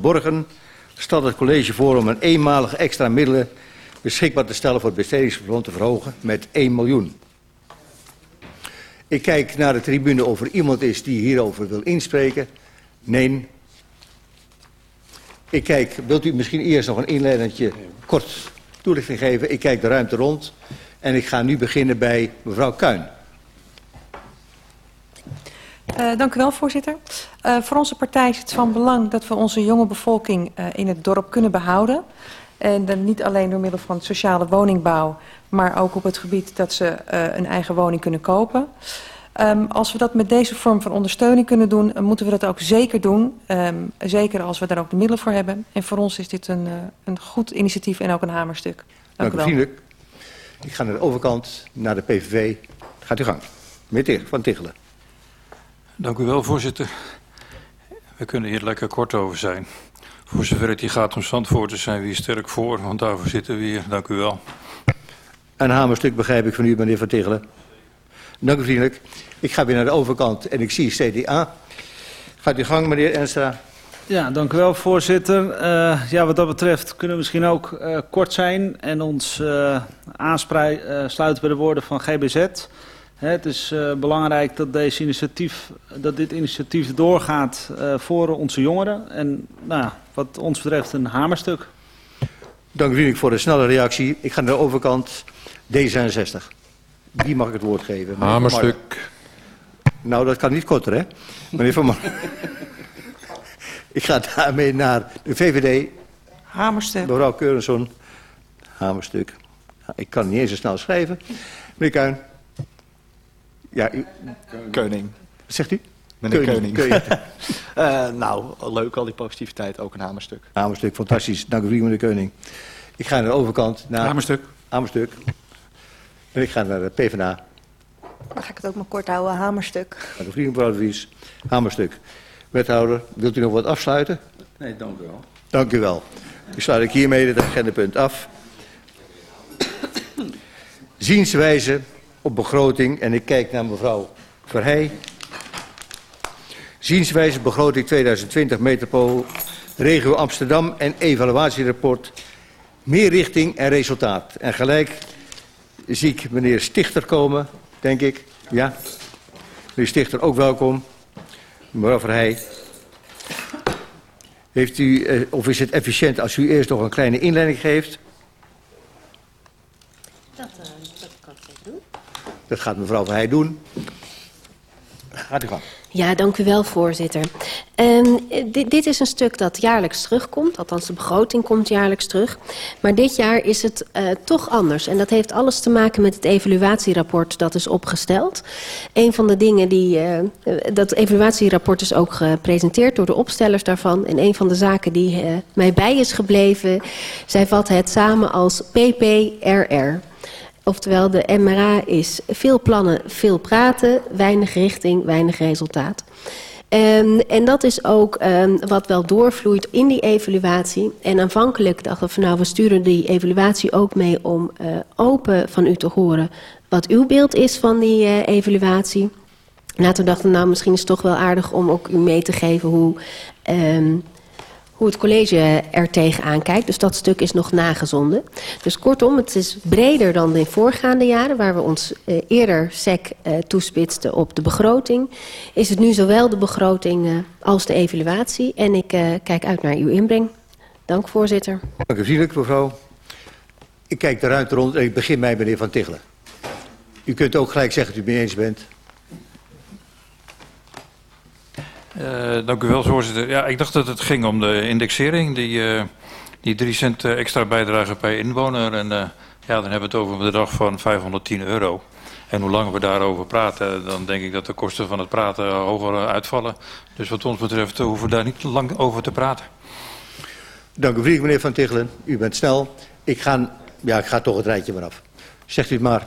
Borgen stelt het college voor om een eenmalige extra middelen beschikbaar te stellen voor het bestedingsverband te verhogen met 1 miljoen. Ik kijk naar de tribune of er iemand is die hierover wil inspreken. Nee. Ik kijk, wilt u misschien eerst nog een inleidendje kort toelichting geven? Ik kijk de ruimte rond en ik ga nu beginnen bij mevrouw Kuin. Uh, dank u wel, voorzitter. Uh, voor onze partij is het van belang dat we onze jonge bevolking uh, in het dorp kunnen behouden. En dan niet alleen door middel van sociale woningbouw, maar ook op het gebied dat ze een eigen woning kunnen kopen. Um, als we dat met deze vorm van ondersteuning kunnen doen, moeten we dat ook zeker doen. Um, zeker als we daar ook de middelen voor hebben. En voor ons is dit een, een goed initiatief en ook een hamerstuk. Dank, Dank u wel. Vriendelijk. Ik ga naar de overkant, naar de PVV. Gaat u gang. Meneer Van Tichelen. Dank u wel, voorzitter. We kunnen hier lekker kort over zijn. Voor zover het hier gaat om Zandvoort, zijn we hier sterk voor, want daarvoor zitten we hier. Dank u wel. Een hamerstuk begrijp ik van u, meneer Van Tichelen. Dank u vriendelijk. Ik ga weer naar de overkant en ik zie CDA. Gaat u gang, meneer Enstra. Ja, dank u wel, voorzitter. Uh, ja, wat dat betreft kunnen we misschien ook uh, kort zijn en ons uh, aansluiten bij de woorden van GBZ. Het is uh, belangrijk dat, deze initiatief, dat dit initiatief doorgaat uh, voor onze jongeren. En nou, wat ons betreft een hamerstuk. Dank u voor de snelle reactie. Ik ga naar de overkant D66. Wie mag ik het woord geven? Hamerstuk. Nou, dat kan niet korter, hè? Meneer Van Mar. ik ga daarmee naar de VVD. Hamerstuk. Mevrouw Keurenson. Hamerstuk. Ik kan niet eens zo snel schrijven. Meneer Kuin. Ja, u... Keuning. Zegt u? Meneer Keuning. Keuning. uh, nou, leuk al die positiviteit, ook een hamerstuk. Hamerstuk, fantastisch. Dank u, meneer Keuning. Ik ga naar de overkant. Naar... Hamerstuk. Hamerstuk. En ik ga naar de PvdA. Dan ga ik het ook maar kort houden, hamerstuk. Dank u, vrienden, mevrouw de Vries. Hamerstuk. Wethouder, wilt u nog wat afsluiten? Nee, dank u wel. Dank u wel. Ik sluit ik hiermee het agendapunt af. Zienswijze op begroting en ik kijk naar mevrouw Verheij. Zienswijze begroting 2020 metropool regio Amsterdam en evaluatierapport meer richting en resultaat. En gelijk zie ik meneer Stichter komen, denk ik. Ja, meneer Stichter ook welkom. Mevrouw Verheij. Heeft u, eh, of is het efficiënt als u eerst nog een kleine inleiding geeft? Dat, uh, dat kan ik doen. Dat gaat mevrouw Verheij doen. Gaat u gang. Ja, dank u wel, voorzitter. Um, dit, dit, is een stuk dat jaarlijks terugkomt. Althans, de begroting komt jaarlijks terug. Maar dit jaar is het uh, toch anders. En dat heeft alles te maken met het evaluatierapport dat is opgesteld. Een van de dingen die... Uh, dat evaluatierapport is ook gepresenteerd door de opstellers daarvan. En een van de zaken die uh, mij bij is gebleven... zij vat het samen als PPRR. Oftewel, de MRA is veel plannen, veel praten, weinig richting, weinig resultaat. Um, en dat is ook um, wat wel doorvloeit in die evaluatie. En aanvankelijk dachten we van nou, we sturen die evaluatie ook mee om uh, open van u te horen wat uw beeld is van die uh, evaluatie. Later dachten we nou, misschien is het toch wel aardig om ook u mee te geven hoe... Um, hoe het college er tegenaan kijkt. Dus dat stuk is nog nagezonden. Dus kortom, het is breder dan de voorgaande jaren... waar we ons uh, eerder SEC uh, toespitsten op de begroting. Is het nu zowel de begroting uh, als de evaluatie. En ik kijk uit naar uw inbreng. Dank, voorzitter. Dank u vriendelijk, mevrouw. Ik kijk de ruimte rond en ik begin bij meneer Van Tichelen. U kunt ook gelijk zeggen dat u het mee eens bent. Uh, dank u wel, voorzitter. Ja, ik dacht dat het ging om de indexering, die, uh, die 3 cent extra bijdrage per inwoner. En ja, dan hebben we het over een bedrag van 510 euro. En hoe langer we daarover praten, dan denk ik dat de kosten van het praten hoger uitvallen. Dus wat ons betreft hoeven we daar niet lang over te praten. Dank u vriendelijk, meneer Van Tichelen. U bent snel. Ik ga, ja, ik ga toch het rijtje maar af. Zegt u het maar.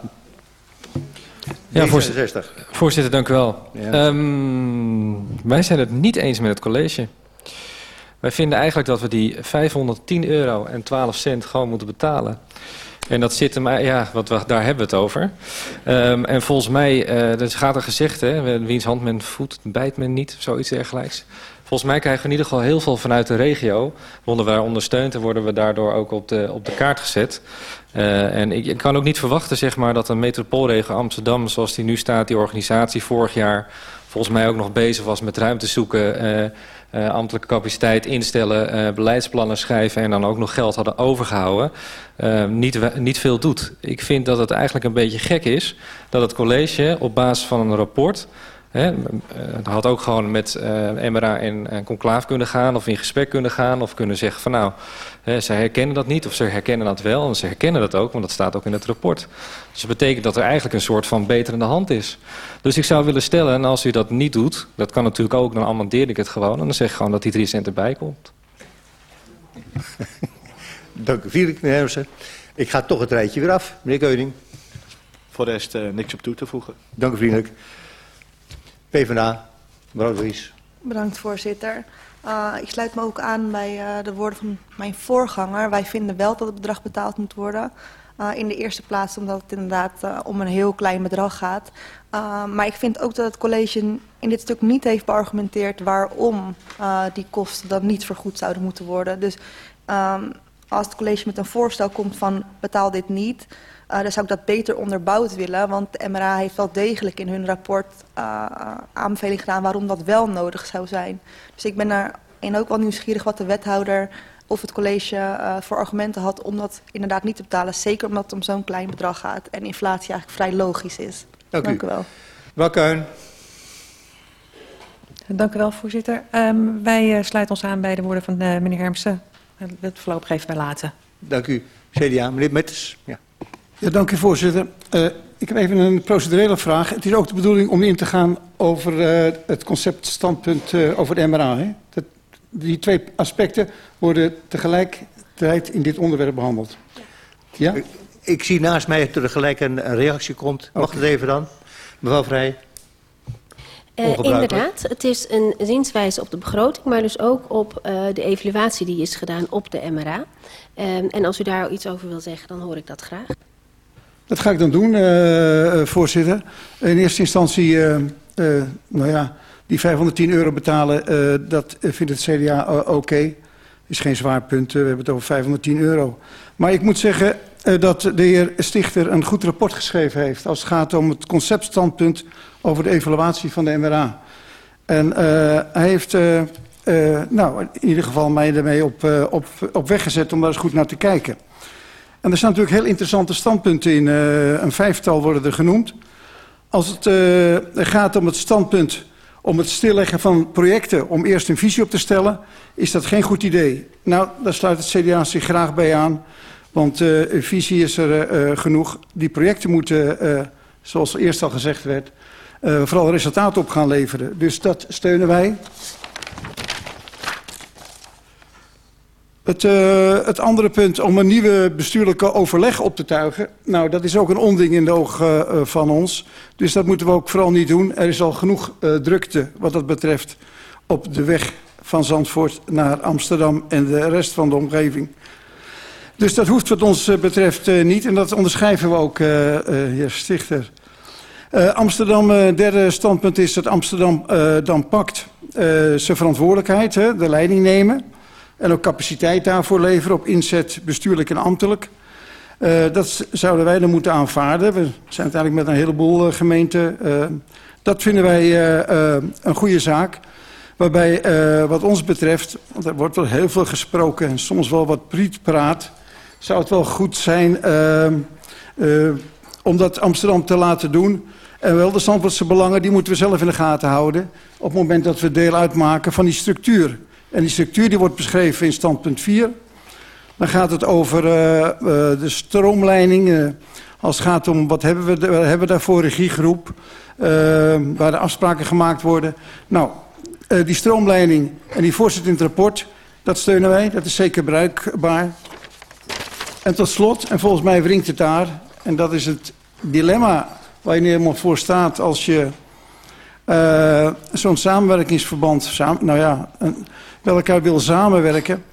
Ja, voorzitter, voorzitter, dank u wel. Ja. Um, wij zijn het niet eens met het college. Wij vinden eigenlijk dat we die 510 euro en 12 cent gewoon moeten betalen. En dat zit er, ja, wat we, daar hebben we het over. Um, en volgens mij, uh, dat gaat er gezegd, hè, wiens hand men voet, bijt men niet, zoiets dergelijks. Volgens mij krijgen we in ieder geval heel veel vanuit de regio. Worden daar ondersteund en worden we daardoor ook op de, op de kaart gezet. Uh, en ik, kan ook niet verwachten zeg maar, dat een metropoolregio Amsterdam, zoals die nu staat, die organisatie vorig jaar volgens mij ook nog bezig was met ruimte zoeken, uh, uh, ambtelijke capaciteit instellen, beleidsplannen schrijven en dan ook nog geld hadden overgehouden, niet, niet veel doet. Ik vind dat het eigenlijk een beetje gek is dat het college op basis van een rapport Hè, het had ook gewoon met uh, MRA in uh, conclaaf kunnen gaan of in gesprek kunnen gaan of kunnen zeggen van nou, hè, ze herkennen dat niet of ze herkennen dat wel en ze herkennen dat ook, want dat staat ook in het rapport. Dus dat betekent dat er eigenlijk een soort van beter in de hand is. Dus ik zou willen stellen, en als u dat niet doet, dat kan natuurlijk ook, dan amendeer ik het gewoon en dan zeg ik gewoon dat die drie cent erbij komt. Dank u vriendelijk, meneer Hermsen. Ik ga toch het rijtje weer af, meneer Keuning. Voor de rest uh, niks op toe te voegen. Dank u vriendelijk. PvdA, mevrouw Dries. Bedankt, voorzitter. Uh, ik sluit me ook aan bij uh, de woorden van mijn voorganger. Wij vinden wel dat het bedrag betaald moet worden. Uh, in de eerste plaats omdat het inderdaad om een heel klein bedrag gaat. maar ik vind ook dat het college in dit stuk niet heeft beargumenteerd waarom die kosten dan niet vergoed zouden moeten worden. Dus um, als het college met een voorstel komt van betaal dit niet... Uh, dan zou ik dat beter onderbouwd willen. Want de MRA heeft wel degelijk in hun rapport uh, aanbeveling gedaan waarom dat wel nodig zou zijn. Dus ik ben daarin ook wel nieuwsgierig wat de wethouder of het college uh, voor argumenten had om dat inderdaad niet te betalen. Zeker omdat het om zo'n klein bedrag gaat en inflatie eigenlijk vrij logisch is. Dank, Dank u. wel. Welke Dank u wel, voorzitter. Um, wij uh, sluiten ons aan bij de woorden van uh, meneer Hermsen. Wil het voorlopig even bij laten. Dank u. CDA, meneer Metters. Ja. Ja, dank u voorzitter. Uh, ik heb even een procedurele vraag. Het is ook de bedoeling om in te gaan over uh, het conceptstandpunt uh, over de MRA. Hè? Dat, die twee aspecten worden tegelijkertijd in dit onderwerp behandeld. Ja? Ik, ik zie naast mij dat er gelijk een, een reactie komt. Mag okay. het even dan? Mevrouw Vrij. Uh, inderdaad, het is een zienswijze op de begroting, maar dus ook op uh, de evaluatie die is gedaan op de MRA. Um, en als u daar iets over wil zeggen, dan hoor ik dat graag. Dat ga ik dan doen, uh, voorzitter. In eerste instantie, uh, uh, nou ja, die 510 euro betalen, dat vindt het CDA oké. Is geen zwaar punt, we hebben het over 510 euro. Maar ik moet zeggen dat de heer Stichter een goed rapport geschreven heeft... als het gaat om het conceptstandpunt over de evaluatie van de MRA. En hij heeft, nou, in ieder geval mij ermee op, op, op weg gezet om daar eens goed naar te kijken... En er staan natuurlijk heel interessante standpunten in. Uh, een vijftal worden er genoemd. Als het uh, gaat om het standpunt om het stilleggen van projecten... om eerst een visie op te stellen, is dat geen goed idee. Nou, daar sluit het CDA zich graag bij aan. Want uh, visie is er genoeg. Die projecten moeten, zoals eerst al gezegd werd... vooral resultaat op gaan leveren. Dus dat steunen wij. Het, uh, het andere punt om een nieuwe bestuurlijke overleg op te tuigen. Nou, dat is ook een onding in de ogen uh, van ons. Dus dat moeten we ook vooral niet doen. Er is al genoeg uh, drukte wat dat betreft op de weg van Zandvoort naar Amsterdam en de rest van de omgeving. Dus dat hoeft wat ons betreft niet. En dat onderschrijven we ook, heer Stichter. Amsterdam, derde standpunt is dat Amsterdam dan pakt zijn verantwoordelijkheid, hè, de leiding nemen... En ook capaciteit daarvoor leveren op inzet bestuurlijk en ambtelijk. Uh, dat zouden wij dan moeten aanvaarden. We zijn uiteindelijk met een heleboel uh, gemeenten. Uh, dat vinden wij een goede zaak. Waarbij wat ons betreft, want er wordt wel heel veel gesproken en soms wel wat prietpraat. Zou het wel goed zijn om dat Amsterdam te laten doen. En wel de Zandvoortse belangen, die moeten we zelf in de gaten houden. Op het moment dat we deel uitmaken van die structuur. En die structuur die wordt beschreven in standpunt 4. Dan gaat het over uh, uh, de stroomleiding. Uh, als het gaat om wat hebben we, hebben daarvoor, regiegroep. waar de afspraken gemaakt worden. Nou, die stroomleiding en die voorzet in het rapport. Dat steunen wij, dat is zeker bruikbaar. En tot slot, en volgens mij wringt het daar. En dat is het dilemma waar je helemaal voor staat als je zo'n samenwerkingsverband... Samen, nou ja, een, met elkaar wil samenwerken.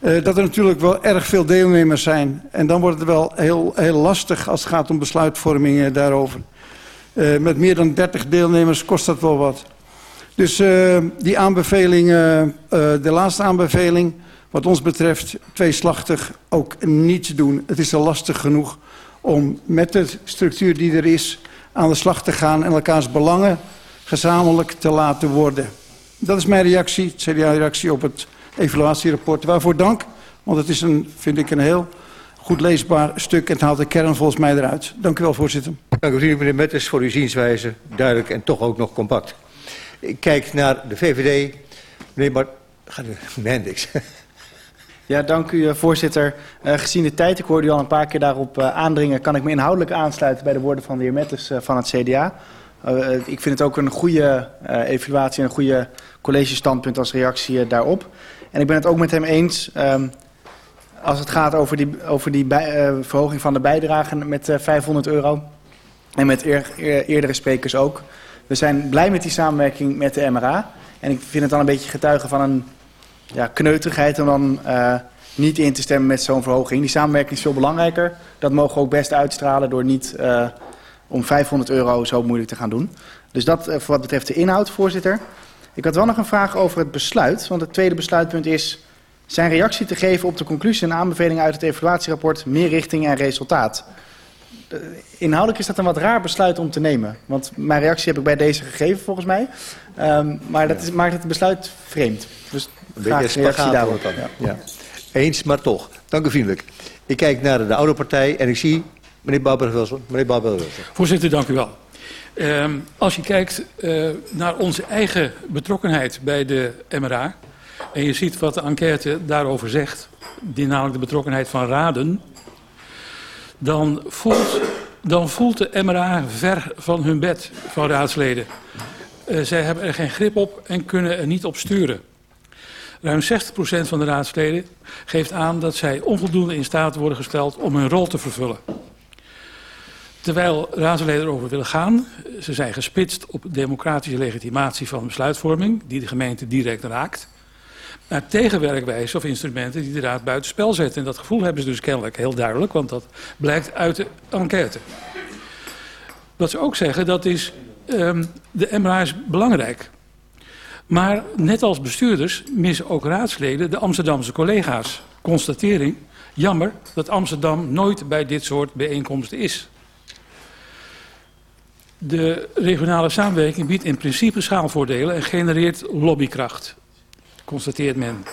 Uh, dat er natuurlijk wel erg veel deelnemers zijn. En dan wordt het wel heel, heel lastig als het gaat om besluitvorming uh, daarover. Uh, met meer dan 30 deelnemers kost dat wel wat. Dus uh, die aanbeveling, de laatste aanbeveling, wat ons betreft, tweeslachtig ook niet doen. Het is al lastig genoeg om met de structuur die er is aan de slag te gaan en elkaars belangen gezamenlijk te laten worden. Dat is mijn reactie, het CDA-reactie op het evaluatierapport. Waarvoor dank, want het is een, vind ik een heel goed leesbaar stuk en het haalt de kern volgens mij eruit. Dank u wel, voorzitter. Dank u, meneer Metters, voor uw zienswijze. Duidelijk en toch ook nog compact. Ik kijk naar de VVD. Meneer Bart... Gaat u... Mendix. Ja, dank u, voorzitter. Uh, gezien de tijd, ik hoorde u al een paar keer daarop uh, aandringen... kan ik me inhoudelijk aansluiten bij de woorden van de heer Metters uh, van het CDA. ik vind het ook een goede evaluatie en een goede collegestandpunt als reactie daarop. En ik ben het ook met hem eens... Um, als het gaat over die, over die bij, verhoging van de bijdrage met 500 euro... en met eer, eer, eerdere sprekers ook... We zijn blij met die samenwerking met de MRA. En ik vind het dan een beetje getuigen van een ja, om dan niet in te stemmen met zo'n verhoging. Die samenwerking is veel belangrijker. Dat mogen we ook best uitstralen door niet om 500 euro zo moeilijk te gaan doen. Dus dat voor wat betreft de inhoud, voorzitter. Ik had wel nog een vraag over het besluit. Want het tweede besluitpunt is zijn reactie te geven op de conclusie en aanbevelingen uit het evaluatierapport meer richting en resultaat. Inhoudelijk is dat een wat raar besluit om te nemen. Want mijn reactie heb ik bij deze gegeven volgens mij. Um, maar dat is, maakt het besluit vreemd. Dus een beetje reactie daarop. Dan. Ja. ja. Eens, maar toch. Dank u vriendelijk. Ik kijk naar de oude partij en ik zie meneer Barbara-Wilson. Voorzitter, dank u wel. Um, als je kijkt uh, naar onze eigen betrokkenheid bij de MRA... en je ziet wat de enquête daarover zegt... die namelijk de betrokkenheid van raden... dan voelt, dan voelt de MRA ver van hun bed van raadsleden. Uh, zij hebben er geen grip op en kunnen er niet op sturen. Ruim 60% van de raadsleden geeft aan dat zij onvoldoende in staat worden gesteld om hun rol te vervullen. Terwijl raadsleden erover willen gaan, ze zijn gespitst op democratische legitimatie van besluitvorming, die de gemeente direct raakt, naar tegenwerkwijzen of instrumenten die de raad buitenspel zetten. En dat gevoel hebben ze dus kennelijk heel duidelijk, want dat blijkt uit de enquête. Wat ze ook zeggen, dat is, um, de MRA is belangrijk. Maar net als bestuurders missen ook raadsleden de Amsterdamse collega's. Constatering, jammer dat Amsterdam nooit bij dit soort bijeenkomsten is. De regionale samenwerking biedt in principe schaalvoordelen en genereert lobbykracht, constateert men.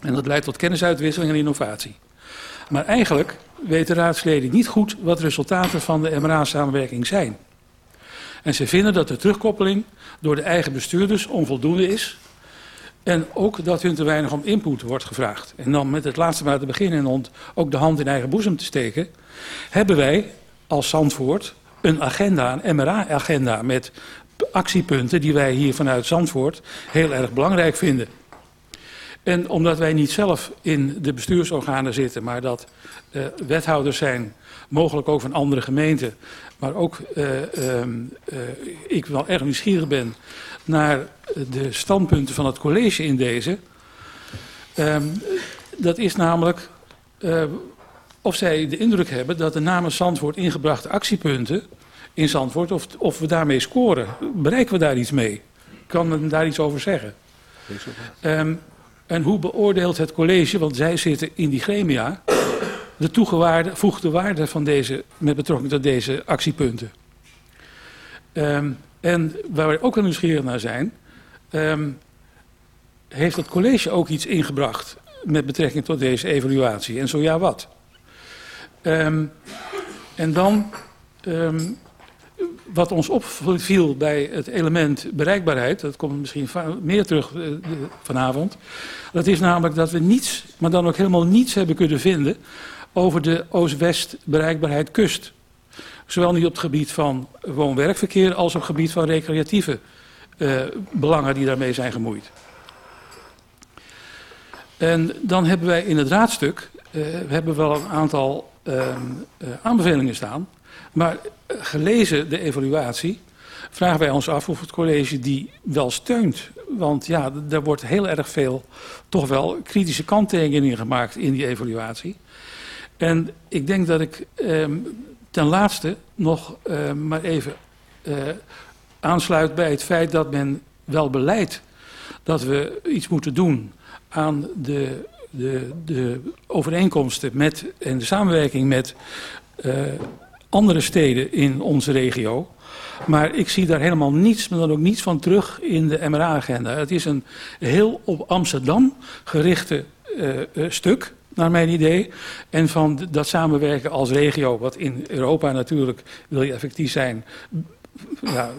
En dat leidt tot kennisuitwisseling en innovatie. Maar eigenlijk weten raadsleden niet goed wat resultaten van de MRA-samenwerking zijn. En ze vinden dat de terugkoppeling door de eigen bestuurders onvoldoende is. En ook dat hun te weinig om input wordt gevraagd. En dan met het laatste maar te beginnen en ook de hand in eigen boezem te steken. Hebben wij als Zandvoort een agenda, een MRA-agenda met actiepunten die wij hier vanuit Zandvoort heel erg belangrijk vinden. En omdat wij niet zelf in de bestuursorganen zitten, maar dat uh, wethouders zijn, mogelijk ook van andere gemeenten, maar ook uh, uh, ik wel erg nieuwsgierig ben naar de standpunten van het college in deze. Um, dat is namelijk of zij de indruk hebben dat de namens Zandvoort ingebrachte actiepunten in Zandvoort, of, of we daarmee scoren. Bereiken we daar iets mee? Kan men daar iets over zeggen? Um, en hoe beoordeelt het college, want zij zitten in die gremia, de toegevoegde waarde van deze, met betrekking tot deze actiepunten. Um, en waar we ook een nieuwsgierig naar zijn, um, heeft het college ook iets ingebracht met betrekking tot deze evaluatie? En zo ja, wat? Um, en dan, wat ons opviel bij het element bereikbaarheid, dat komt misschien meer terug uh, vanavond, dat is namelijk dat we niets, maar dan ook helemaal niets hebben kunnen vinden over de Oost-West bereikbaarheid kust. Zowel niet op het gebied van woon-werkverkeer als op het gebied van recreatieve uh, belangen die daarmee zijn gemoeid. En dan hebben wij in het raadstuk, uh, we hebben wel een aantal aanbevelingen staan, maar gelezen de evaluatie vragen wij ons af of het college die wel steunt. Want ja, er wordt heel erg veel toch wel kritische kanttekeningen gemaakt in die evaluatie. En ik denk dat ik eh, ten laatste nog eh, maar even eh, aansluit bij het feit dat men wel beleid dat we iets moeten doen aan de, de, de overeenkomsten met, en de samenwerking met uh, andere steden in onze regio. Maar ik zie daar helemaal niets, maar dan ook niets van terug in de MRA-agenda. Het is een heel op Amsterdam gerichte uh, uh, stuk naar mijn idee. En van dat samenwerken als regio, wat in Europa natuurlijk, wil je effectief zijn, ja,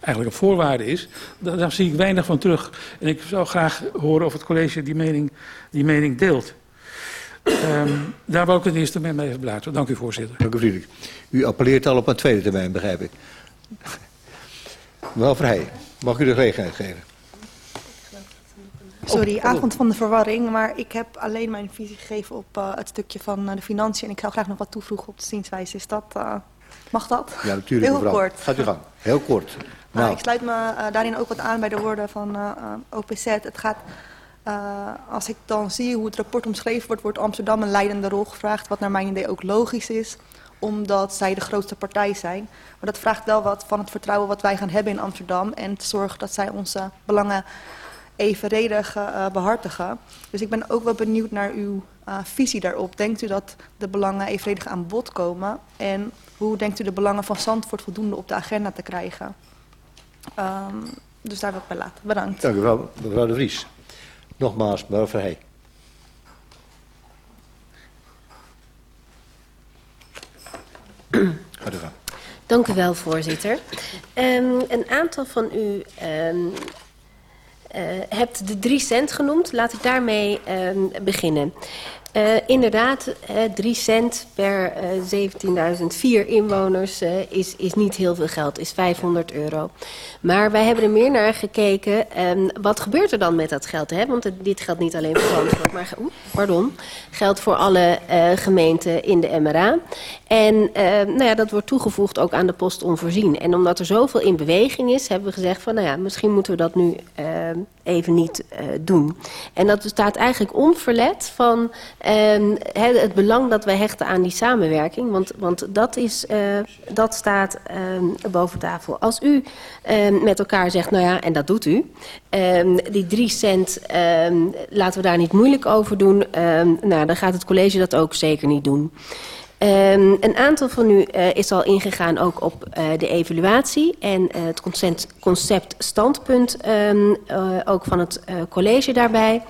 eigenlijk een voorwaarde is, daar, daar, zie ik weinig van terug. En ik zou graag horen of het college die mening, die mening deelt. Um, daar wou ik het eerste mee even blazen. Dank u, voorzitter. Dank u, vriendelijk. U appelleert al op een tweede termijn, begrijp ik. Mevrouw Vrij, mag u de gelegenheid geven? Sorry, avond van de verwarring, maar ik heb alleen mijn visie gegeven op uh, het stukje van uh, de financiën. En ik zou graag nog wat toevoegen op de zienswijze. Is dat, uh, mag dat? Ja, natuurlijk Heel mevrouw. kort. Gaat u gang. Heel kort. Nou. ik sluit me daarin ook wat aan bij de woorden van OPZ. Het gaat, als ik dan zie hoe het rapport omschreven wordt, wordt Amsterdam een leidende rol gevraagd. Wat naar mijn idee ook logisch is omdat zij de grootste partij zijn. Maar dat vraagt wel wat van het vertrouwen wat wij gaan hebben in Amsterdam... en te zorgen dat zij onze belangen evenredig uh, behartigen. Dus ik ben ook wel benieuwd naar uw uh, visie daarop. Denkt u dat de belangen evenredig aan bod komen? En hoe denkt u de belangen van Zandvoort voldoende op de agenda te krijgen? Um, dus daar wil ik bij laten. Bedankt. Dank u wel, mevrouw de Vries. Nogmaals, mevrouw Verheij. Gaat u gang. Dank u wel, voorzitter. Um, een aantal van u um, uh, hebt de drie cent genoemd. Laat ik daarmee uh, beginnen. Uh, inderdaad, uh, 3 cent per uh, 17.004 inwoners is, is niet heel veel geld, is 500 euro. Maar wij hebben er meer naar gekeken. Um, wat gebeurt er dan met dat geld? Hè? Want dit geldt niet alleen voor Zandvoort, maar oe, pardon, geldt voor alle gemeenten in de MRA. En nou ja, dat wordt toegevoegd ook aan de post onvoorzien. En omdat er zoveel in beweging is, hebben we gezegd van... nou ja, misschien moeten we dat nu uh, even niet doen. En dat staat eigenlijk onverlet van uh, het belang dat wij hechten aan die samenwerking. Want, want dat, is, uh, dat staat uh, boven tafel. Als u uh, met elkaar zegt, nou ja, en dat doet u... Die drie cent, laten we daar niet moeilijk over doen... Nou, dan gaat het college dat ook zeker niet doen. Um, een aantal van u uh, is al ingegaan ook op uh, de evaluatie en uh, het concept, concept standpunt um, ook van het college daarbij.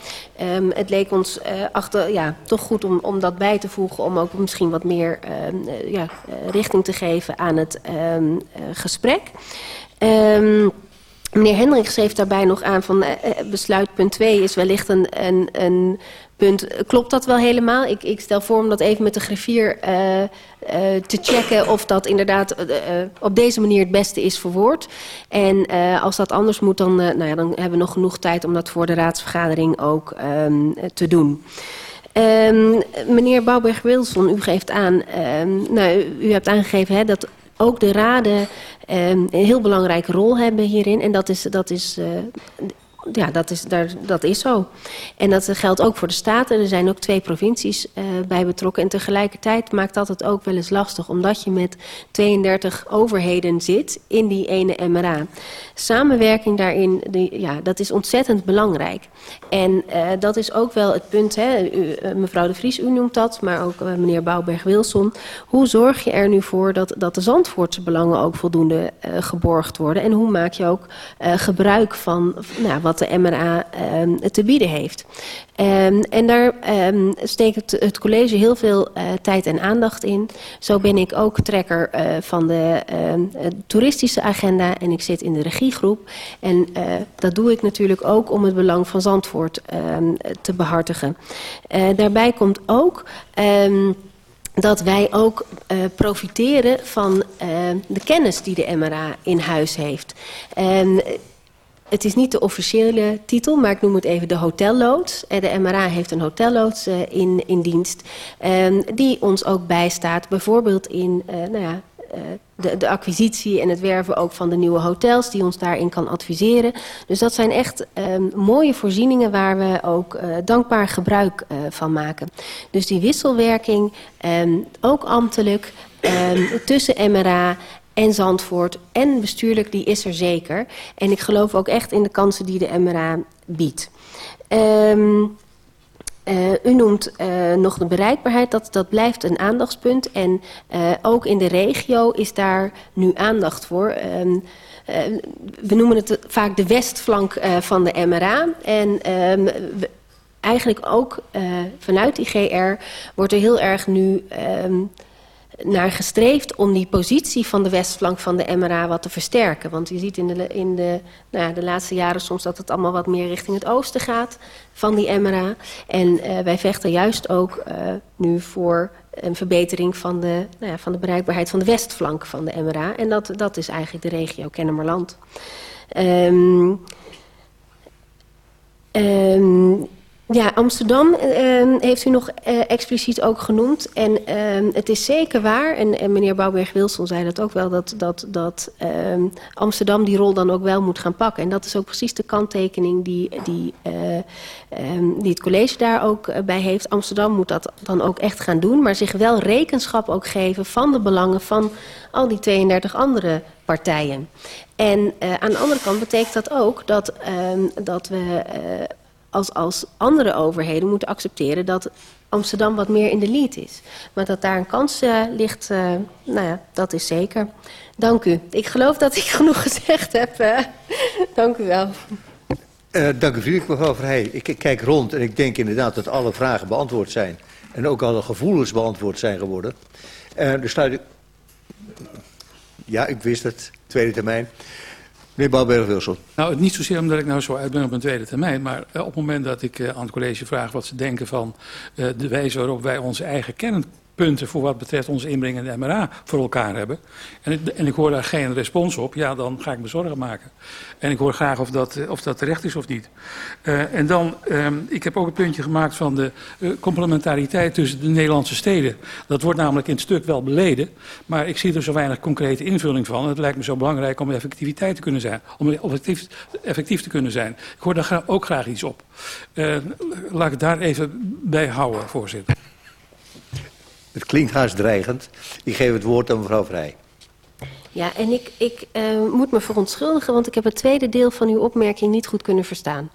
Um, het leek ons achter, ja, toch goed om, om dat bij te voegen om ook misschien wat meer ja, richting te geven aan het gesprek. Meneer Hendricks geeft daarbij nog aan van uh, besluitpunt 2 is wellicht een, een, een Klopt dat wel helemaal? Ik, ik stel voor om dat even met de griffier uh, uh, te checken of dat inderdaad uh, op deze manier het beste is verwoord. En als dat anders moet, dan, nou ja, dan hebben we nog genoeg tijd om dat voor de raadsvergadering ook um, te doen. Um, meneer Bouwberg-Wilson, u geeft aan, um, nou, u hebt aangegeven hè, dat ook de raden een heel belangrijke rol hebben hierin. En dat is, dat is ja, dat is, daar, dat is zo. En dat geldt ook voor de Staten. Er zijn ook twee provincies uh, bij betrokken. En tegelijkertijd maakt dat het ook wel eens lastig... omdat je met 32 overheden zit in die ene MRA. Samenwerking daarin, die, ja, dat is ontzettend belangrijk. En uh, dat is ook wel het punt, hè, uh, mevrouw de Vries, u noemt dat... maar ook meneer Bouwberg-Wilson. Hoe zorg je er nu voor dat, dat de Zandvoortse belangen ook voldoende geborgd worden? En hoe maak je ook gebruik van... Nou, wat de MRA um, te bieden heeft. Um, en daar um, steekt het, college heel veel uh, tijd en aandacht in. Zo ben ik ook trekker uh, van de uh, toeristische agenda en ik zit in de regiegroep. En uh, dat doe ik natuurlijk ook om het belang van Zandvoort te behartigen. Uh, daarbij komt ook... Dat wij ook uh, profiteren van uh, de kennis die de MRA in huis heeft. Um, het is niet de officiële titel, maar ik noem het even de hotelloods. De MRA heeft een hotelloods uh, in, in dienst. Um, die ons ook bijstaat, bijvoorbeeld in uh, nou ja, de, de acquisitie en het werven ook van de nieuwe hotels... die ons daarin kan adviseren. Dus dat zijn echt um, mooie voorzieningen waar we ook dankbaar gebruik van maken. Dus die wisselwerking, um, ook ambtelijk, tussen MRA en Zandvoort en bestuurlijk, die is er zeker. En ik geloof ook echt in de kansen die de MRA biedt. Um, uh, u noemt uh, nog de bereikbaarheid, dat, dat blijft een aandachtspunt. En uh, ook in de regio is daar nu aandacht voor. Um, we noemen het vaak de westflank van de MRA. En um, eigenlijk ook vanuit die GR wordt er heel erg nu naar gestreefd om die positie van de westflank van de MRA wat te versterken. Want je ziet in de, in de, nou ja, de laatste jaren soms dat het allemaal wat meer richting het oosten gaat van die MRA. En uh, wij vechten juist ook uh, nu voor een verbetering van de, nou ja, van de bereikbaarheid van de westflank van de MRA. En dat, dat is eigenlijk de regio Kennemerland. Um, um, ja, Amsterdam uh, heeft u nog uh, expliciet ook genoemd. En uh, het is zeker waar, en, en meneer Bouwberg-Wilson zei dat ook wel... dat, dat, dat ehm, Amsterdam die rol dan ook wel moet gaan pakken. En dat is ook precies de kanttekening die, die, eh, ehm, die het college daar ook eh, bij heeft. Amsterdam moet dat dan ook echt gaan doen... maar zich wel rekenschap ook geven van de belangen van al die 32 andere partijen. En aan de andere kant betekent dat ook dat, dat we als, als andere overheden moeten accepteren dat Amsterdam wat meer in de lead is. Maar dat daar een kans uh, ligt, uh, nou ja, dat is zeker. Dank u. Ik geloof dat ik genoeg gezegd heb. Uh, dank u wel. dank u vriendelijk, mevrouw Verheij. Ik kijk rond en ik denk inderdaad dat alle vragen beantwoord zijn. En ook alle gevoelens beantwoord zijn geworden. dus sluit ik... Ja, ik wist het. Tweede termijn. Meneer Bouwberg-Wilson. Nou, niet zozeer omdat ik nou zo uit ben op een tweede termijn. Maar uh, op het moment dat ik uh, aan het college vraag wat ze denken van uh, de wijze waarop wij onze eigen kennis punten voor wat betreft onze inbreng in de MRA voor elkaar hebben. En ik, en ik hoor daar geen respons op, ja, dan ga ik me zorgen maken. En ik hoor graag of dat, of dat terecht is of niet. Uh, en dan, um, ik heb ook een puntje gemaakt van de uh, complementariteit tussen de Nederlandse steden. Dat wordt namelijk in het stuk wel beleden, maar ik zie er zo weinig concrete invulling van. Het lijkt me zo belangrijk om effectiviteit te kunnen zijn, om effectief, effectief te kunnen zijn. Ik hoor daar ook graag iets op. Laat ik daar even bij houden, voorzitter. Het klinkt haast dreigend. Ik geef het woord aan mevrouw Vrij. Ja, en ik, ik uh, moet me verontschuldigen, want ik heb het tweede deel van uw opmerking niet goed kunnen verstaan.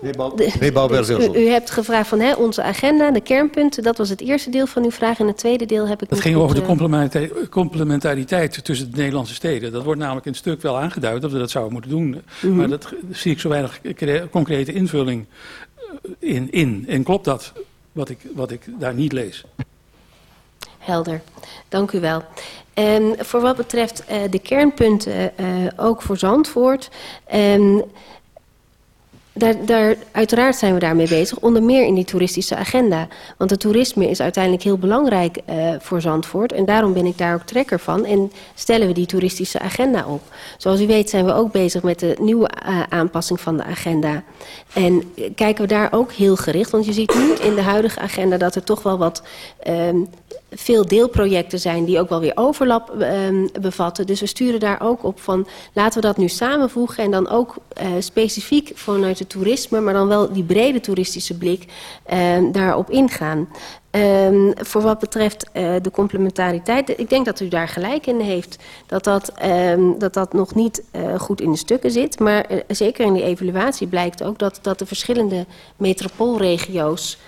Meneer Bouwberg, u, u hebt gevraagd van hè, onze agenda, de kernpunten. Dat was het eerste deel van uw vraag. En het tweede deel heb ik Het ging over de complementariteit, complementariteit tussen de Nederlandse steden. Dat wordt namelijk in het stuk wel aangeduid dat we dat zouden moeten doen. Mm -hmm. Maar dat zie ik zo weinig concrete invulling in. in. En klopt dat, wat ik, wat ik daar niet lees? Helder, dank u wel. En voor wat betreft uh, de kernpunten, uh, ook voor Zandvoort... Um, daar, daar, uiteraard zijn we daarmee bezig, onder meer in die toeristische agenda. Want het toerisme is uiteindelijk heel belangrijk uh, voor Zandvoort. En daarom ben ik daar ook trekker van. En stellen we die toeristische agenda op. Zoals u weet zijn we ook bezig met de nieuwe aanpassing van de agenda. En kijken we daar ook heel gericht. Want je ziet nu in de huidige agenda dat er toch wel wat... Um, veel deelprojecten zijn die ook wel weer overlap um, bevatten. Dus we sturen daar ook op van laten we dat nu samenvoegen en dan ook uh, specifiek vanuit het toerisme, maar dan wel die brede toeristische blik um, daarop ingaan. Um, voor wat betreft uh, de complementariteit, ik denk dat u daar gelijk in heeft. Dat dat, dat, dat nog niet uh, goed in de stukken zit. Maar zeker in de evaluatie blijkt ook dat, dat de verschillende metropoolregio's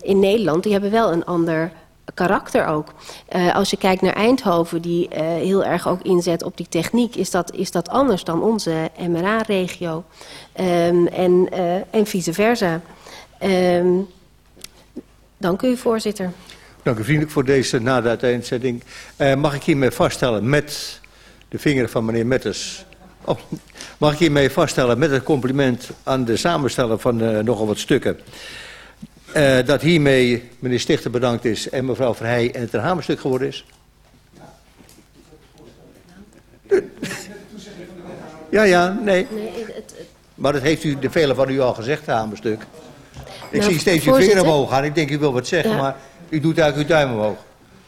in Nederland... die hebben wel een ander karakter ook. Uh, als je kijkt naar Eindhoven, die uh, heel erg ook inzet op die techniek, is dat, is dat anders dan onze MRA-regio. Um, en, uh, en vice versa. Um, dank u, voorzitter. Dank u vriendelijk voor deze na de uiteenzetting. mag ik hiermee vaststellen met de vinger van meneer Metters... Oh, mag ik hiermee vaststellen met het compliment aan de samensteller van nogal wat stukken... Uh, dat hiermee meneer Stichter bedankt is en mevrouw Verheij en het een hamerstuk geworden is? Ja, ja, nee. Maar dat heeft u, de vele van u al gezegd, het hamerstuk. Ik nou, zie steeds uw vinger omhoog gaan. Ik denk, u wil wat zeggen, ja. maar u doet eigenlijk uw duim omhoog.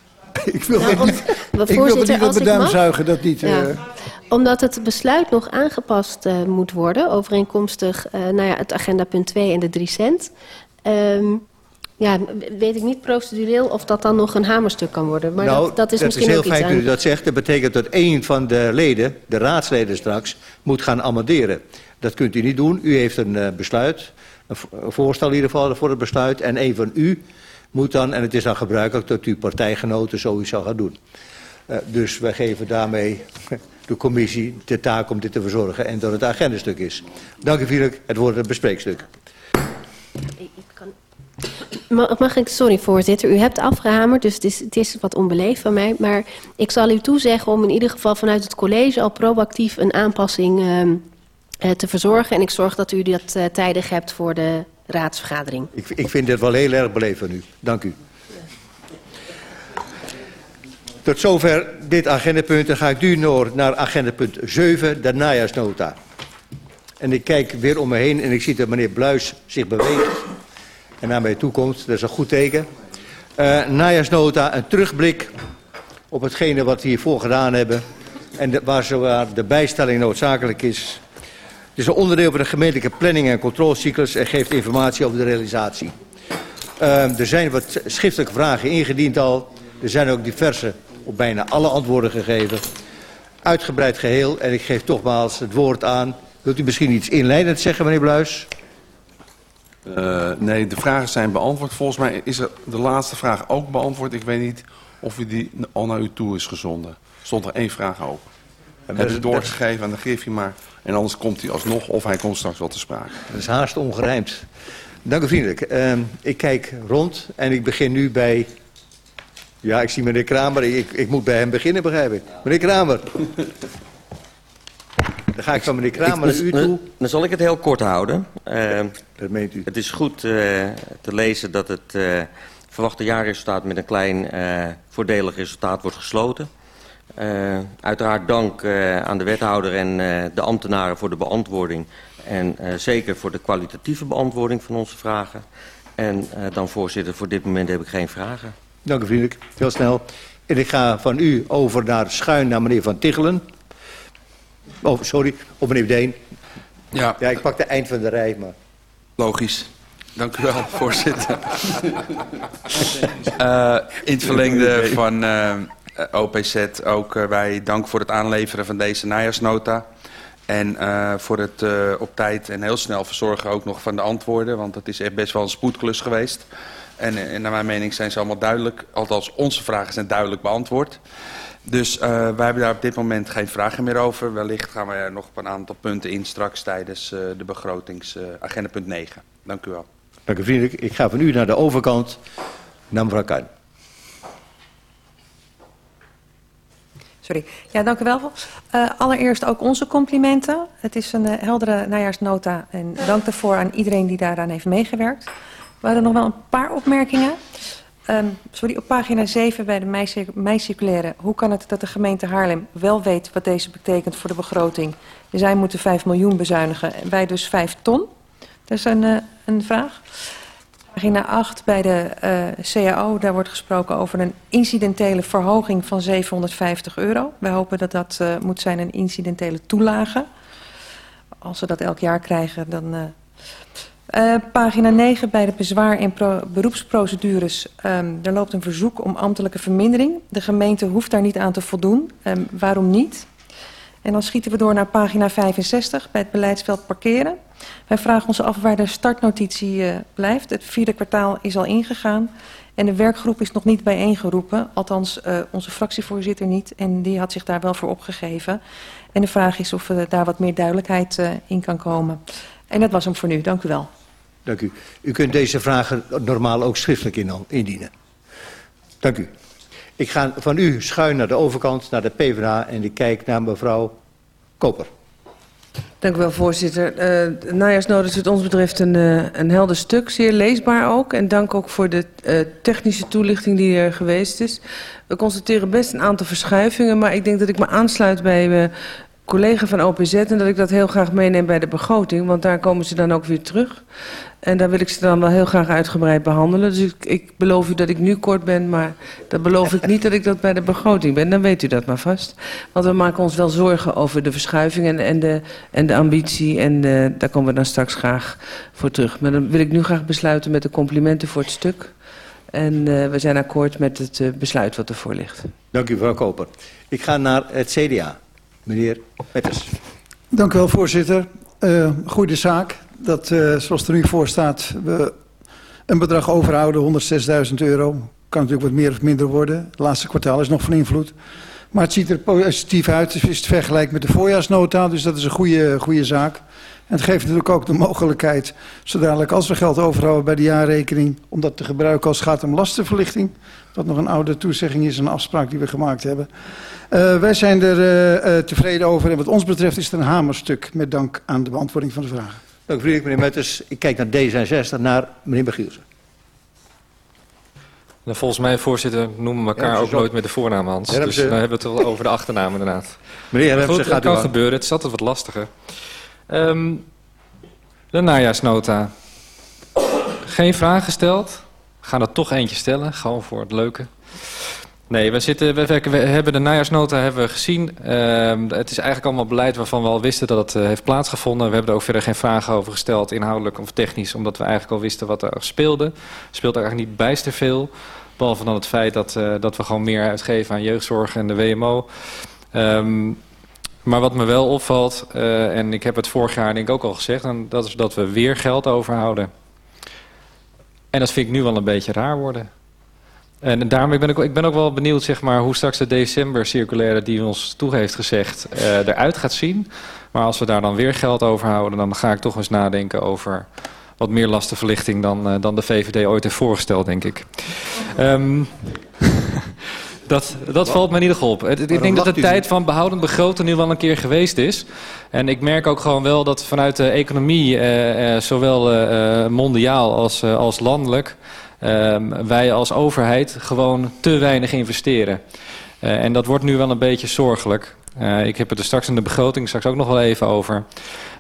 ik wil nou, niet, ik wil niet op mijn duim zuigen, dat niet. Ja. Uh, omdat het besluit nog aangepast uh, moet worden, overeenkomstig uh, nou ja, het agenda punt 2 en de 3 cent... Um, Ja, weet ik niet procedureel of dat dan nog een hamerstuk kan worden. Maar nou, dat, dat is dat misschien is heel ook iets fijn dat u dat zegt. Dat betekent dat één van de leden, de raadsleden straks, moet gaan amenderen. Dat kunt u niet doen. U heeft een uh, besluit, een voorstel in ieder geval voor het besluit. En één van u moet dan, en het is dan gebruikelijk dat uw partijgenoten zoiets zal gaan doen. Uh, dus wij geven daarmee de commissie de taak om dit te verzorgen en dat het agendastuk is. Dank u vriendelijk. Het wordt een bespreekstuk. Mag ik, sorry voorzitter, u hebt afgehamerd, dus het is, het is wat onbeleefd van mij. Maar ik zal u toezeggen om in ieder geval vanuit het college al proactief een aanpassing uh, te verzorgen. En ik zorg dat u dat uh, tijdig hebt voor de raadsvergadering. Ik, ik vind dit wel heel erg beleefd van u. Dank u. Tot zover dit agendapunt. Dan ga ik nu naar agendapunt 7, de najaarsnota. En ik kijk weer om me heen en ik zie dat meneer Bluis zich beweegt en naar mij toe komt. Dat is een goed teken. Uh, najaarsnota, een terugblik op hetgene wat we hiervoor gedaan hebben en waar, zo, waar de bijstelling noodzakelijk is. Het is een onderdeel van de gemeentelijke planning en controlecyclus en geeft informatie over de realisatie. Uh, er zijn wat schriftelijke vragen ingediend al. Er zijn ook diverse op bijna alle antwoorden gegeven. Uitgebreid geheel en ik geef nogmaals het woord aan. Wilt u misschien iets inleidend zeggen, meneer Bluis? Uh, nee, de vragen zijn beantwoord. Volgens mij is er de laatste vraag ook beantwoord. Ik weet niet of u die al naar u toe is gezonden. Er stond er één vraag open. En dat is doorgegeven aan de Griffie, maar... En anders komt hij alsnog of hij komt straks wel te sprake. Dat is haast ongerijmd. Dank u vriendelijk. Uh, ik kijk rond en ik begin nu bij... Ja, ik zie meneer Kramer. Ik, ik moet bij hem beginnen, begrijp ik. Meneer Kramer. Dan ga ik van meneer Kramer naar u toe. Dan zal ik het heel kort houden. Uh, dat meent u. Het is goed uh, te lezen dat het uh, verwachte jaarresultaat met een klein voordelig resultaat wordt gesloten. Uiteraard dank aan de wethouder en de ambtenaren voor de beantwoording. En zeker voor de kwalitatieve beantwoording van onze vragen. En dan voorzitter, voor dit moment heb ik geen vragen. Dank u vriendelijk. Heel snel. En ik ga van u over naar schuin naar meneer Van Tichelen. Oh, sorry. Of meneer Deen. Ja. ja, ik pak de eind van de rij, maar... Logisch. Dank u wel, voorzitter. uh, in het verlengde van uh, OPZ ook uh, wij dank voor het aanleveren van deze najaarsnota. En voor het op tijd en heel snel verzorgen ook nog van de antwoorden. Want dat is echt best wel een spoedklus geweest. En, en naar mijn mening zijn ze allemaal duidelijk. Althans, onze vragen zijn duidelijk beantwoord. Dus uh, wij hebben daar op dit moment geen vragen meer over. Wellicht gaan we er nog op een aantal punten in straks tijdens uh, de begrotingsagenda uh, punt 9. Dank u wel. Dank u vriendelijk. Ik ga van u naar de overkant, naar mevrouw Kuin. Sorry. Ja, dank u wel. Uh, allereerst ook onze complimenten. Het is een uh, heldere najaarsnota en dank daarvoor aan iedereen die daaraan heeft meegewerkt. We hadden nog wel een paar opmerkingen. Um, sorry, op pagina 7 bij de meicirculaire. Hoe kan het dat de gemeente Haarlem wel weet wat deze betekent voor de begroting? Zij moeten 5 miljoen bezuinigen en wij dus 5 ton. Dat is een, uh, een vraag. Pagina 8 bij de uh, CAO, daar wordt gesproken over een incidentele verhoging van 750 euro. Wij hopen dat dat uh, moet zijn een incidentele toelage. Als we dat elk jaar krijgen, dan... Uh, pagina 9 bij de bezwaar- en beroepsprocedures. Um, er loopt een verzoek om ambtelijke vermindering. De gemeente hoeft daar niet aan te voldoen. Um, waarom niet? En dan schieten we door naar pagina 65 bij het beleidsveld parkeren. Wij vragen ons af waar de startnotitie uh, blijft. Het vierde kwartaal is al ingegaan. En de werkgroep is nog niet bijeengeroepen. Althans, uh, onze fractievoorzitter niet. En die had zich daar wel voor opgegeven. En de vraag is of uh, daar wat meer duidelijkheid in kan komen. En dat was hem voor nu. Dank u wel. Dank u. U kunt deze vragen normaal ook schriftelijk in, indienen. Dank u. Ik ga van u schuin naar de overkant, naar de PvdA en ik kijk naar mevrouw Koper. Dank u wel, voorzitter. Uh, de najaarsnota is wat ons betreft een, uh, een helder stuk, zeer leesbaar ook. En dank ook voor de uh, technische toelichting die er geweest is. We constateren best een aantal verschuivingen, maar ik denk dat ik me aansluit bij collega van OPZ en dat ik dat heel graag meeneem bij de begroting, want daar komen ze dan ook weer terug. En daar wil ik ze dan wel heel graag uitgebreid behandelen. Dus ik, ik beloof u dat ik nu kort ben, maar dat beloof ik niet dat ik dat bij de begroting ben. Dan weet u dat maar vast. Want we maken ons wel zorgen over de verschuiving en, en, de, en de ambitie. En uh, daar komen we dan straks graag voor terug. Maar dan wil ik nu graag besluiten met de complimenten voor het stuk. En uh, we zijn akkoord met het uh, besluit wat ervoor ligt. Dank u, mevrouw Koper. Ik ga naar het CDA. Meneer Petters. Dank u wel, voorzitter. Uh, goede zaak dat, uh, zoals er nu voor staat, we een bedrag overhouden, 106.000 euro. Kan natuurlijk wat meer of minder worden. Het laatste kwartaal is nog van invloed. Maar het ziet er positief uit. Het is vergelijk met de voorjaarsnota, dus dat is een goede, goede zaak. En het geeft natuurlijk ook de mogelijkheid, zo dadelijk als we geld overhouden bij de jaarrekening, om dat te gebruiken als het gaat om lastenverlichting. Wat nog een oude toezegging is, een afspraak die we gemaakt hebben. Uh, wij zijn er uh, uh, tevreden over en wat ons betreft is het een hamerstuk met dank aan de beantwoording van de vragen. Dank u vriendelijk, meneer Metters. Ik kijk naar D66, naar meneer Begielsen. Nou, volgens mij, voorzitter, noemen we elkaar ja, ook nooit met de voornaam Hans. Ja, dus dan hebben we het wel over de achternaam inderdaad. Meneer Hermsen, gaat dat kan gebeuren. Het is altijd wat lastiger. Um, de najaarsnota. Geen vraag gesteld. We gaan er toch eentje stellen, gewoon voor het leuke. Nee, we, zitten, we, hebben de najaarsnota hebben we gezien. Uh, het is eigenlijk allemaal beleid waarvan we al wisten dat het uh, heeft plaatsgevonden. We hebben er ook verder geen vragen over gesteld, inhoudelijk of technisch, omdat we eigenlijk al wisten wat er speelde. Er speelt eigenlijk niet bijster veel. Behalve dan het feit dat, uh, dat we gewoon meer uitgeven aan jeugdzorg en de WMO. Um, maar wat me wel opvalt, uh, en ik heb het vorig jaar denk ik ook al gezegd, en dat is dat we weer geld overhouden. En dat vind ik nu wel een beetje raar worden. En daarom ben ik, ik ben ook wel benieuwd zeg maar, hoe straks de december-circulaire die ons toe heeft gezegd uh, eruit gaat zien. Maar als we daar dan weer geld overhouden, dan ga ik toch eens nadenken over wat meer lastenverlichting dan, uh, dan de VVD ooit heeft voorgesteld, denk ik. Um, dat, dat valt me in ieder geval op. Ik denk dat de tijd van behoudend begroten nu wel een keer geweest is. En ik merk ook gewoon wel dat vanuit de economie, uh, uh, zowel uh, mondiaal als, als landelijk, ehm, wij als overheid gewoon te weinig investeren. En dat wordt nu wel een beetje zorgelijk. Uh, ik heb het er straks in de begroting straks ook nog wel even over.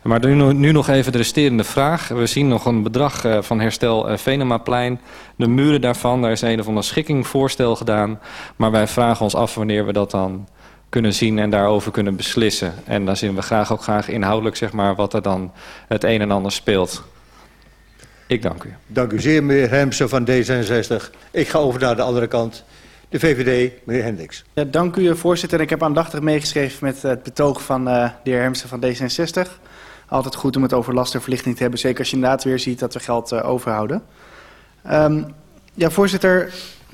Maar nu, nu nog even de resterende vraag. We zien nog een bedrag uh, van herstel Venemaplein. De muren daarvan, daar is een of ander schikkingvoorstel gedaan. Maar wij vragen ons af wanneer we dat dan kunnen zien en daarover kunnen beslissen. En dan zien we graag ook graag inhoudelijk zeg maar, wat er dan het een en ander speelt. Ik dank u. Dank u zeer, meneer Hemsen van D66. Ik ga over naar de andere kant. De VVD, meneer Hendricks. Ja, dank u, voorzitter. Ik heb aandachtig meegeschreven met het betoog van uh, de heer Hermsen van D66. Altijd goed om het over lastenverlichting te hebben. Zeker als je inderdaad weer ziet dat we geld uh, overhouden. Um, ja, voorzitter.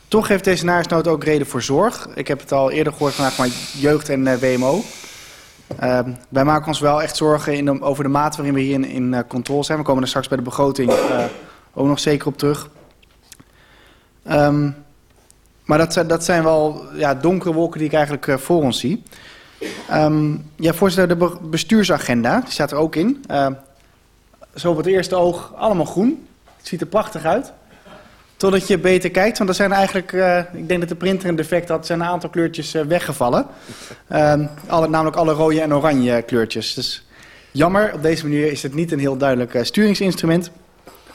Toch heeft deze najaarsnood ook reden voor zorg. Ik heb het al eerder gehoord vandaag, maar jeugd en uh, WMO. Um, wij maken ons wel echt zorgen in over de mate waarin we hier in, in controle zijn. We komen er straks bij de begroting ook nog zeker op terug. Um, maar dat, dat zijn wel ja, donkere wolken die ik eigenlijk uh, voor ons zie. Um, ja, voorzitter, de bestuursagenda, die staat er ook in. Uh, zo op het eerste oog allemaal groen. Het ziet er prachtig uit. Totdat je beter kijkt, want er zijn eigenlijk, uh, ik denk dat de printer een defect had, zijn een aantal kleurtjes uh, weggevallen. Um, alle, namelijk alle rode en oranje kleurtjes. Dus jammer, op deze manier is het niet een heel duidelijk sturingsinstrument.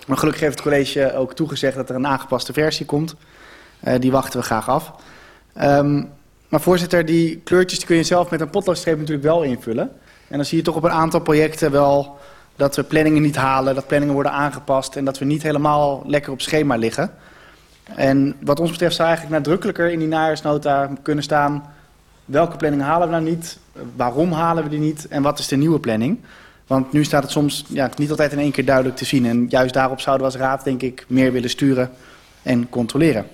Maar gelukkig heeft het college ook toegezegd dat er een aangepaste versie komt. Uh, die wachten we graag af. Um, maar voorzitter, die kleurtjes die kun je zelf met een potloodstreep natuurlijk wel invullen. En dan zie je toch op een aantal projecten wel dat we planningen niet halen, dat planningen worden aangepast en dat we niet helemaal lekker op schema liggen. En wat ons betreft zou eigenlijk nadrukkelijker in die najaarsnota kunnen staan welke planningen halen we nou niet, waarom halen we die niet en wat is de nieuwe planning. Want nu staat het soms ja, niet altijd in één keer duidelijk te zien. En juist daarop zouden we als raad denk ik meer willen sturen en controleren.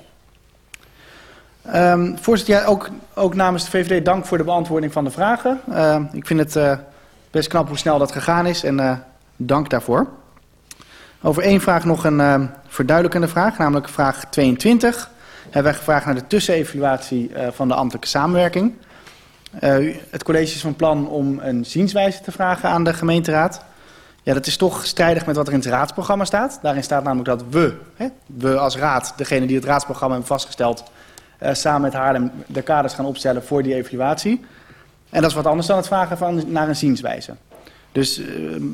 Um, voorzitter, ook, ook, namens de VVD dank voor de beantwoording van de vragen. Uh, ik vind het uh, best knap hoe snel dat gegaan is en uh, dank daarvoor. Over één vraag nog een uh, verduidelijkende vraag, namelijk vraag 22. Hebben wij gevraagd naar de tussenevaluatie van de ambtelijke samenwerking. het college is van plan om een zienswijze te vragen aan de gemeenteraad. Ja, dat is toch strijdig met wat er in het raadsprogramma staat. Daarin staat namelijk dat we, hè, we als raad, degene die het raadsprogramma hebben vastgesteld, samen met Haarlem de kaders gaan opstellen voor die evaluatie. En dat is wat anders dan het vragen van, naar een zienswijze. Dus uh,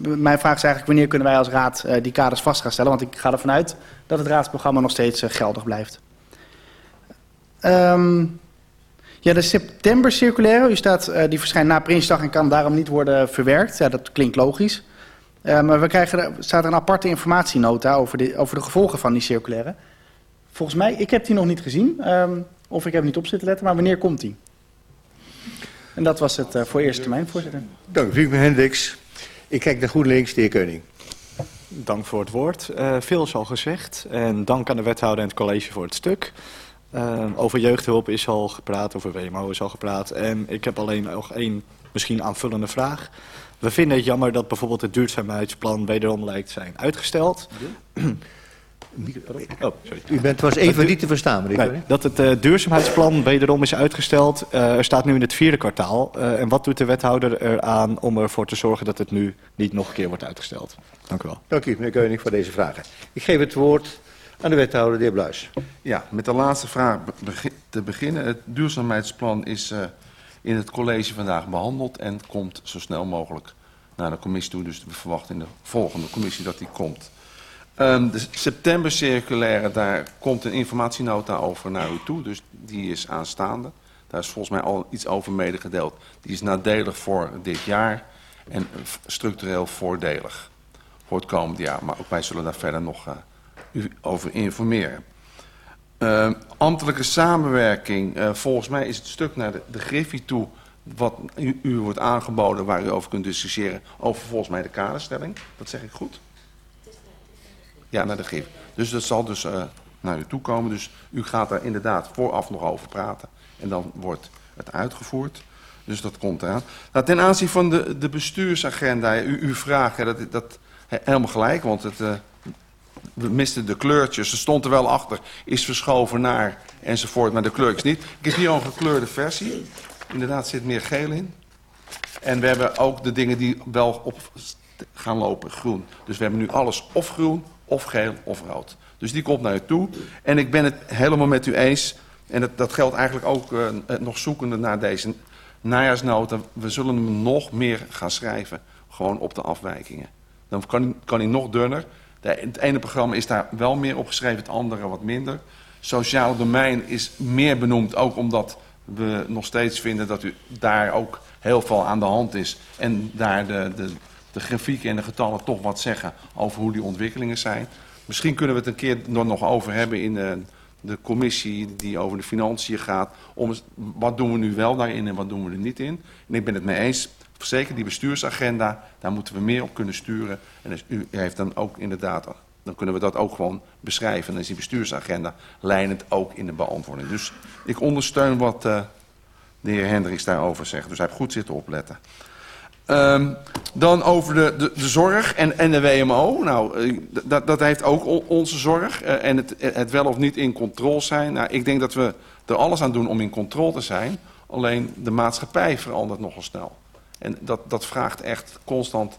mijn vraag is eigenlijk wanneer kunnen wij als raad uh, die kaders vast gaan stellen? Want ik ga ervan uit dat het raadsprogramma nog steeds geldig blijft. Um, ja, de september-circulaire, u staat, die verschijnt na Prinsdag en kan daarom niet worden verwerkt. Ja, dat klinkt logisch. maar we krijgen, staat er een aparte informatienota over de, over de gevolgen van die circulaire. Volgens mij, ik heb die nog niet gezien. Um, of ik heb niet op zitten letten, maar wanneer komt die? En dat was het voor eerste termijn, voorzitter. Dank u, meneer Hendricks. Ik kijk naar GroenLinks, de heer Keuning. Dank voor het woord. Uh, veel is al gezegd. En dank aan de wethouder en het college voor het stuk. Uh, over jeugdhulp is al gepraat, over WMO is al gepraat. En ik heb alleen nog één misschien aanvullende vraag. We vinden het jammer dat bijvoorbeeld het duurzaamheidsplan wederom lijkt zijn uitgesteld. Ja. Oh, sorry. U bent, was even niet te verstaan, meneer. Nee, dat het uh, duurzaamheidsplan wederom is uitgesteld. Uh, er staat nu in het vierde kwartaal. Uh, en wat doet de wethouder eraan om ervoor te zorgen dat het nu niet nog een keer wordt uitgesteld? Dank u wel. Dank u, meneer Keuning, voor deze vragen. Ik geef het woord aan de wethouder, de heer Bluis. Ja, met de laatste vraag te beginnen. Het duurzaamheidsplan is in het college vandaag behandeld en komt zo snel mogelijk naar de commissie toe. Dus we verwachten in de volgende commissie dat die komt. Um, de september-circulaire, daar komt een informatienota over naar u toe. Dus die is aanstaande. Daar is volgens mij al iets over medegedeeld. Die is nadelig voor dit jaar en structureel voordelig voor het komende jaar. Maar ook wij zullen daar verder nog uh, u over informeren. Uh, ambtelijke samenwerking, uh, volgens mij is het stuk naar de, Griffie toe... wat u wordt aangeboden waar u over kunt discussiëren... over volgens mij de kaderstelling. Dat zeg ik goed? Ja, naar de GIF. Dus dat zal dus uh, naar u toe komen. Dus u gaat daar inderdaad vooraf nog over praten. En dan wordt het uitgevoerd. Dus dat komt eraan. Nou, ten aanzien van de, de bestuursagenda, u, uw vraag, dat, dat helemaal gelijk. Want het, uh, we misten de kleurtjes. Er stond er wel achter, is verschoven naar enzovoort. Maar de kleurtjes niet. Ik heb hier al een gekleurde versie. Inderdaad zit meer geel in. En we hebben ook de dingen die wel op gaan lopen, groen. Dus we hebben nu alles of groen of geel of rood. Dus die komt naar u toe. En ik ben het helemaal met u eens. En dat, dat geldt eigenlijk ook uh, nog zoekende naar deze najaarsnota. We zullen hem nog meer gaan schrijven. Gewoon op de afwijkingen. Dan kan, kan hij nog dunner. Het ene programma is daar wel meer op geschreven, het andere wat minder. Sociaal domein is meer benoemd, ook omdat we nog steeds vinden dat u daar ook heel veel aan de hand is. En daar de, de, de grafieken en de getallen toch wat zeggen over hoe die ontwikkelingen zijn. Misschien kunnen we het een keer nog over hebben in de, de commissie die over de financiën gaat. Om wat doen we nu wel daarin en wat doen we er niet in. En ik ben het mee eens. Zeker die bestuursagenda, daar moeten we meer op kunnen sturen. En dus u heeft dan ook inderdaad, dan kunnen we dat ook gewoon beschrijven. En dan is die bestuursagenda lijnend ook in de beantwoording. Dus ik ondersteun wat uh, de heer Hendricks daarover zegt. Dus hij heeft goed zitten opletten. Um, dan over de, de, de zorg en, en de WMO. Nou, uh, dat, dat heeft ook on, onze zorg. Uh, en het, het wel of niet in controle zijn. Nou, ik denk dat we er alles aan doen om in controle te zijn. Alleen de maatschappij verandert nogal snel. En dat, dat vraagt echt constant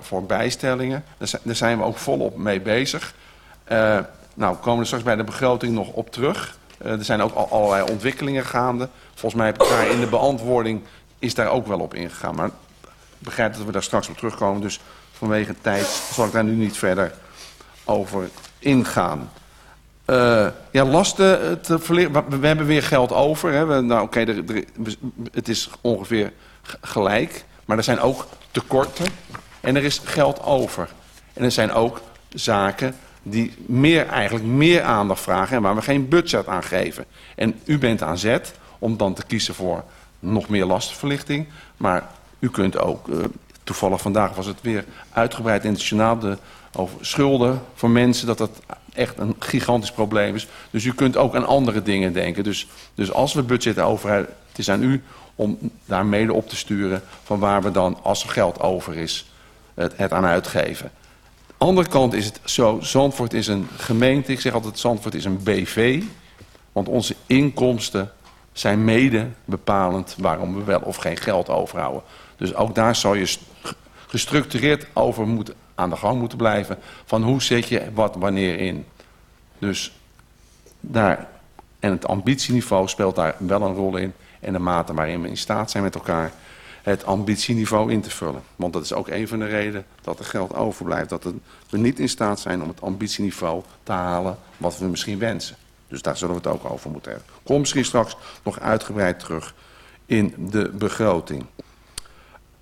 voor, bijstellingen. Daar zijn, we ook volop mee bezig. Uh, nou, we komen er straks bij de begroting nog op terug. Er zijn ook al allerlei ontwikkelingen gaande. Volgens mij heb ik daar in de beantwoording is daar ook wel op ingegaan. Maar begrijp dat we daar straks op terugkomen. Dus vanwege tijd zal ik daar nu niet verder over ingaan. Uh, ja, lasten te verleren. We, we, hebben weer geld over. Hè. We, nou, oké, het is ongeveer gelijk. Maar er zijn ook tekorten. En er is geld over. En er zijn ook zaken die meer, eigenlijk meer aandacht vragen... en waar we geen budget aan geven. En u bent aan zet om dan te kiezen voor nog meer lastenverlichting. Maar u kunt ook, uh, toevallig vandaag was het weer uitgebreid internationaal... De, over schulden voor mensen, dat dat echt een gigantisch probleem is. Dus u kunt ook aan andere dingen denken. Dus, dus als we budget overheid, het is aan u om daar mede op te sturen... van waar we dan, als er geld over is, het, het aan uitgeven. De andere kant is het zo, Zandvoort is een gemeente. Ik zeg altijd, Zandvoort is een BV. Want onze inkomsten zijn mede bepalend waarom we wel of geen geld overhouden. Dus ook daar zou je gestructureerd over moeten, aan de gang moeten blijven. Van hoe zet je wat wanneer in. Dus daar, en het ambitieniveau speelt daar wel een rol in. en de mate waarin we in staat zijn met elkaar het ambitieniveau in te vullen. Want dat is ook een van de redenen dat er geld overblijft. Dat we niet in staat zijn om het ambitieniveau te halen wat we misschien wensen. Dus daar zullen we het ook over moeten hebben. Kom misschien straks nog uitgebreid terug in de begroting.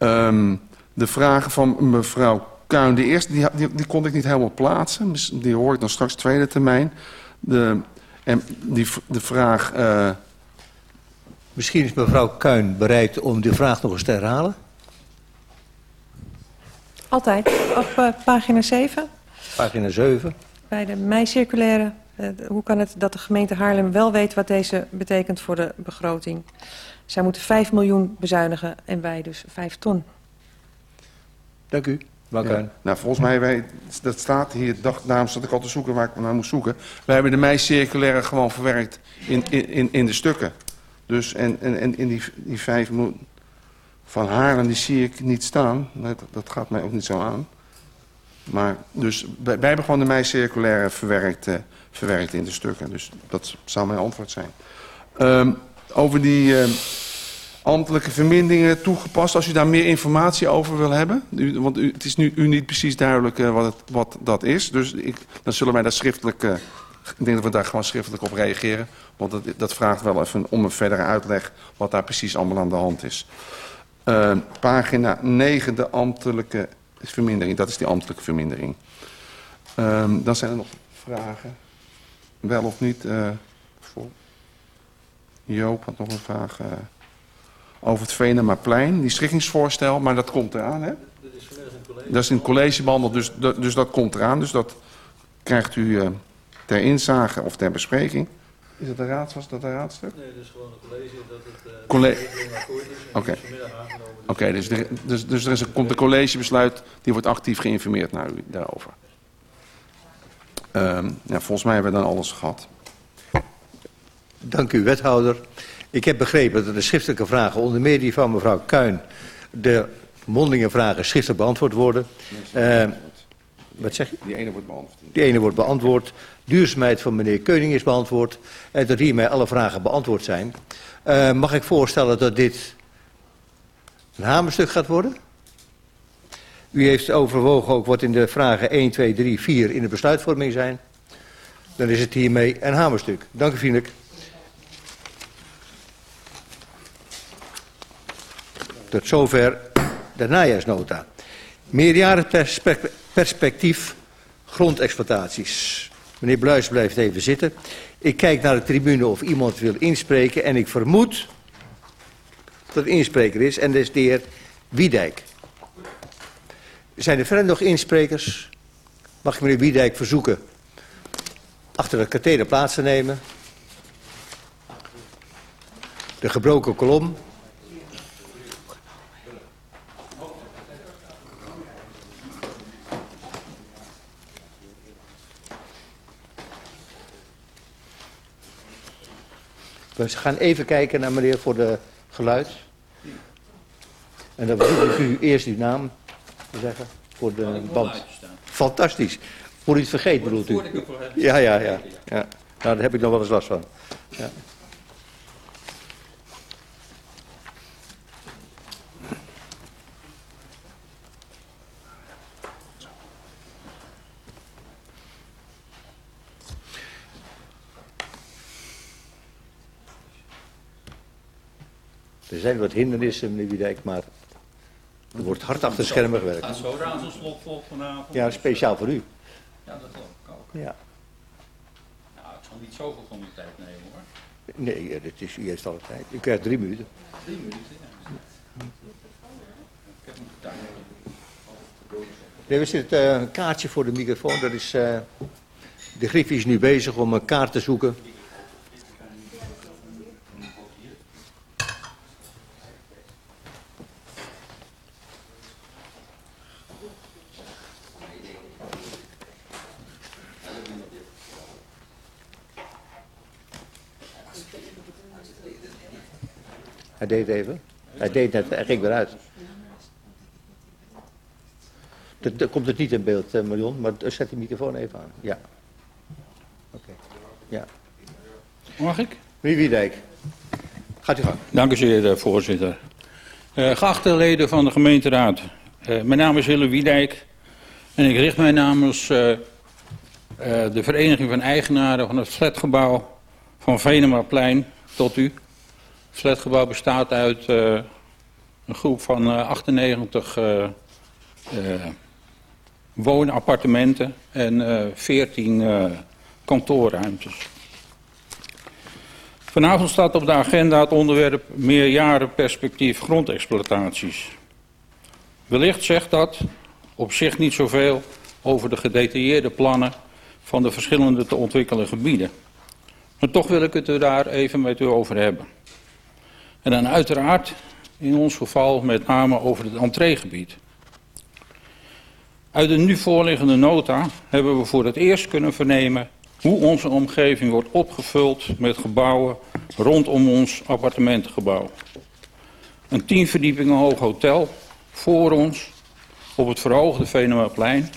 Um, de vragen van mevrouw Kuin, de eerste, die, die, die, kon ik niet helemaal plaatsen. Die hoor ik dan straks tweede termijn. De, en die, de vraag... Uh... Misschien is mevrouw Kuin bereid om die vraag nog eens te herhalen. Altijd. Op uh, pagina 7. Pagina 7. Bij de mei-circulaire. Uh, hoe kan het dat de gemeente Haarlem wel weet wat deze betekent voor de begroting? Zij moeten 5 miljoen bezuinigen en wij dus 5 ton. Dank u. Ja. Nou, volgens mij, wij, dat staat hier, dacht, daarom zat ik al te zoeken waar ik naar moest zoeken. Wij hebben de mei-circulaire gewoon verwerkt in, in, in de stukken. Dus, en, en, en in die, die vijf miljoen van Haarlem, die zie ik niet staan. Dat, dat gaat mij ook niet zo aan. Maar, dus, wij, wij hebben gewoon de mei-circulaire verwerkt, uh, verwerkt in de stukken. Dus dat zou mijn antwoord zijn. Um, over die... Uh, ambtelijke verminderingen toegepast. Als u daar meer informatie over wil hebben. U, want u, het is nu u niet precies duidelijk uh, wat, het, wat, dat is. Dus ik, dan zullen wij daar schriftelijk... Uh, ik denk dat we daar gewoon schriftelijk op reageren. Want dat, dat vraagt wel even om een verdere uitleg wat daar precies allemaal aan de hand is. Uh, pagina 9, de ambtelijke vermindering. Dat is die ambtelijke vermindering. Um, dan zijn er nog vragen. Wel of niet? Joop had nog een vraag over het Venemaplein, die schikkingsvoorstel, maar dat komt eraan, hè? Dat is vanmiddag in het college. Dat is in het college behandeld, dus, dus dat komt eraan. Dus dat krijgt u uh, ter inzage of ter bespreking. Is het een raad, was dat een raadstuk? Nee, dat is gewoon een college dat het uh, college Oké. Oké, dus, er, dus, dus er is een, komt een collegebesluit, die wordt actief geïnformeerd naar u daarover. Um, ja, volgens mij hebben we dan alles gehad. Dank u, wethouder. Ik heb begrepen dat de schriftelijke vragen, onder meer die van mevrouw Kuin, de mondelinge vragen schriftelijk beantwoord worden. Uh, wat zeg je? Die ene wordt beantwoord. Die ene wordt beantwoord. Duurzaamheid van meneer Keuning is beantwoord. En dat hiermee alle vragen beantwoord zijn. Uh, mag ik voorstellen dat dit een hamerstuk gaat worden? U heeft overwogen ook wat in de vragen 1, 2, 3, 4 in de besluitvorming zijn. Dan is het hiermee een hamerstuk. Dank u vriendelijk. Tot zover de najaarsnota. Meerjarenperspectief grondexploitaties. Meneer Bluis blijft even zitten. Ik kijk naar de tribune of iemand wil inspreken en ik vermoed dat inspreker is en dat is de heer Wiedijk. Zijn er verder nog insprekers? Mag ik meneer Wiedijk verzoeken achter de katheder plaats te nemen? De gebroken kolom. We gaan even kijken naar meneer voor de geluid. En dan wil ik u eerst uw naam te zeggen voor de band. Fantastisch. Voor u het vergeten bedoelt u? Ja, ja, ja, ja. Nou, daar heb ik nog wel eens last van. Ja. Er zijn wat hindernissen, meneer Wiedijk, maar er wordt hard achter de schermen gewerkt. Gaat zo slot vol vanavond? Ja, speciaal voor u. Ja, dat geloof ik ook. Ja. Nou, ik zal niet zoveel van uw tijd nemen hoor. Nee, dit is u heeft alle tijd. U krijgt drie minuten. Drie minuten, ja. Ik heb een tijd. Nee, we zitten uh, een kaartje voor de microfoon. Dat is, uh, de Griffie is nu bezig om een kaart te zoeken. Deed even. Hij deed net, hij ging weer uit. Dan komt het niet in beeld, uh, Marion, maar zet die microfoon even aan. Ja. Oké. Okay. Ja. Mag ik? Wie Wiedijk. Gaat u gang. Dank u zeer, voorzitter. Uh, geachte leden van de gemeenteraad. Uh, mijn naam is Willem Wiedijk en ik richt mij namens uh, de Vereniging van Eigenaren van het flatgebouw van Venemaplein tot u. Flatgebouw bestaat uit een groep van 98 woonappartementen en 14 kantoorruimtes. Vanavond staat op de agenda het onderwerp meerjarenperspectief grondexploitaties. Wellicht zegt dat op zich niet zoveel over de gedetailleerde plannen van de verschillende te ontwikkelen gebieden. Maar toch wil ik het er daar even met u over hebben. En dan uiteraard in ons geval met name over het entreegebied. Uit de nu voorliggende nota hebben we voor het eerst kunnen vernemen hoe onze omgeving wordt opgevuld met gebouwen rondom ons appartementengebouw. Een tien verdiepingen hoog hotel voor ons op het verhoogde Venemaplein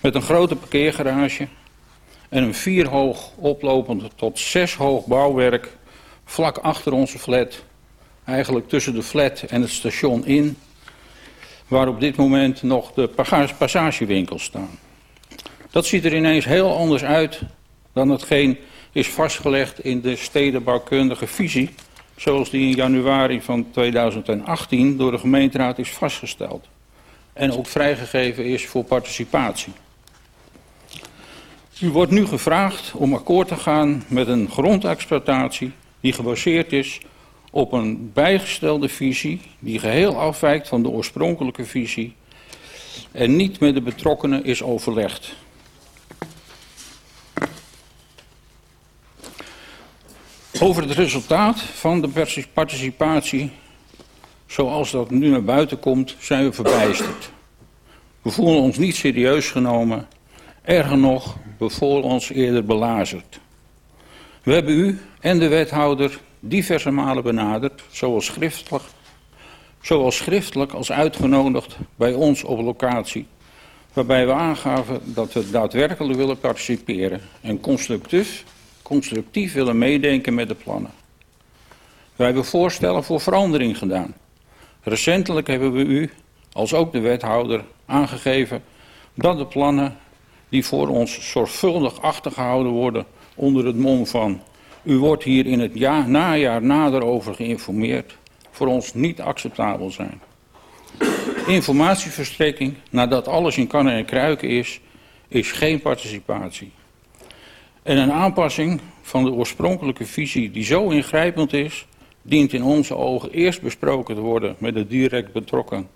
met een grote parkeergarage en een vier hoog oplopend tot zes hoog bouwwerk vlak achter onze flat, eigenlijk tussen de flat en het station in, waar op dit moment nog de passagewinkels staan. Dat ziet er ineens heel anders uit dan hetgeen is vastgelegd in de stedenbouwkundige visie, zoals die in januari van 2018 door de gemeenteraad is vastgesteld en ook vrijgegeven is voor participatie. U wordt nu gevraagd om akkoord te gaan met een grondexploitatie die gebaseerd is op een bijgestelde visie die geheel afwijkt van de oorspronkelijke visie en niet met de betrokkenen is overlegd. Over het resultaat van de participatie, zoals dat nu naar buiten komt, zijn we verbijsterd. We voelen ons niet serieus genomen. Erger nog, we voelen ons eerder belazerd. We hebben u en de wethouder diverse malen benaderd, zoals schriftelijk, zowel schriftelijk als uitgenodigd bij ons op locatie, waarbij we aangaven dat we daadwerkelijk willen participeren en constructief constructief willen meedenken met de plannen. Wij hebben voorstellen voor verandering gedaan. Recentelijk hebben we u, als ook de wethouder, aangegeven dat de plannen die voor ons zorgvuldig achtergehouden worden onder het mom van u wordt hier in het jaar, najaar nader over geïnformeerd, voor ons niet acceptabel zijn. Informatieverstrekking, nadat alles in kannen en kruiken is, is geen participatie. En een aanpassing van de oorspronkelijke visie die zo ingrijpend is, dient in onze ogen eerst besproken te worden met de direct betrokken,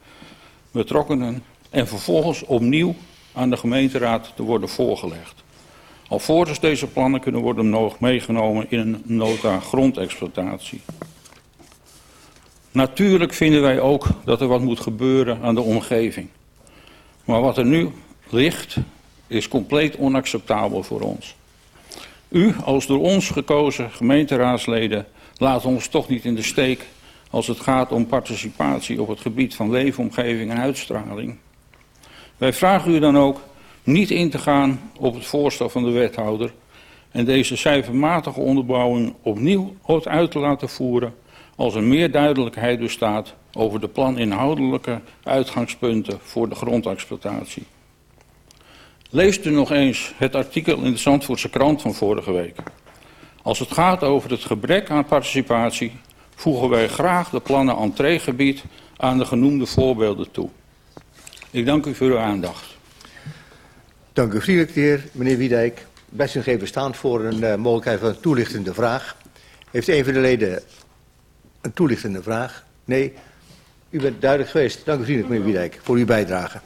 betrokkenen en vervolgens opnieuw aan de gemeenteraad te worden voorgelegd. Alvorens deze plannen kunnen worden meegenomen in een nota grondexploitatie. Natuurlijk vinden wij ook dat er wat moet gebeuren aan de omgeving. Maar wat er nu ligt is compleet onacceptabel voor ons. U als door ons gekozen gemeenteraadsleden laat ons toch niet in de steek als het gaat om participatie op het gebied van leefomgeving en uitstraling. Wij vragen u dan ook niet in te gaan op het voorstel van de wethouder en deze cijfermatige onderbouwing opnieuw uit te laten voeren als er meer duidelijkheid bestaat over de planinhoudelijke uitgangspunten voor de grondexploitatie. Leest u nog eens het artikel in de Zandvoortse krant van vorige week. Als het gaat over het gebrek aan participatie, voegen wij graag de plannen entreegebied aan de genoemde voorbeelden toe. Ik dank u voor uw aandacht. Dank u vriendelijk, de. Meneer Wiedijk, best nog even staan voor een uh, mogelijkheid van een toelichtende vraag. Heeft een van de leden een toelichtende vraag? Nee? U bent duidelijk geweest. Dank u vriendelijk, meneer Wiedijk, voor uw bijdrage.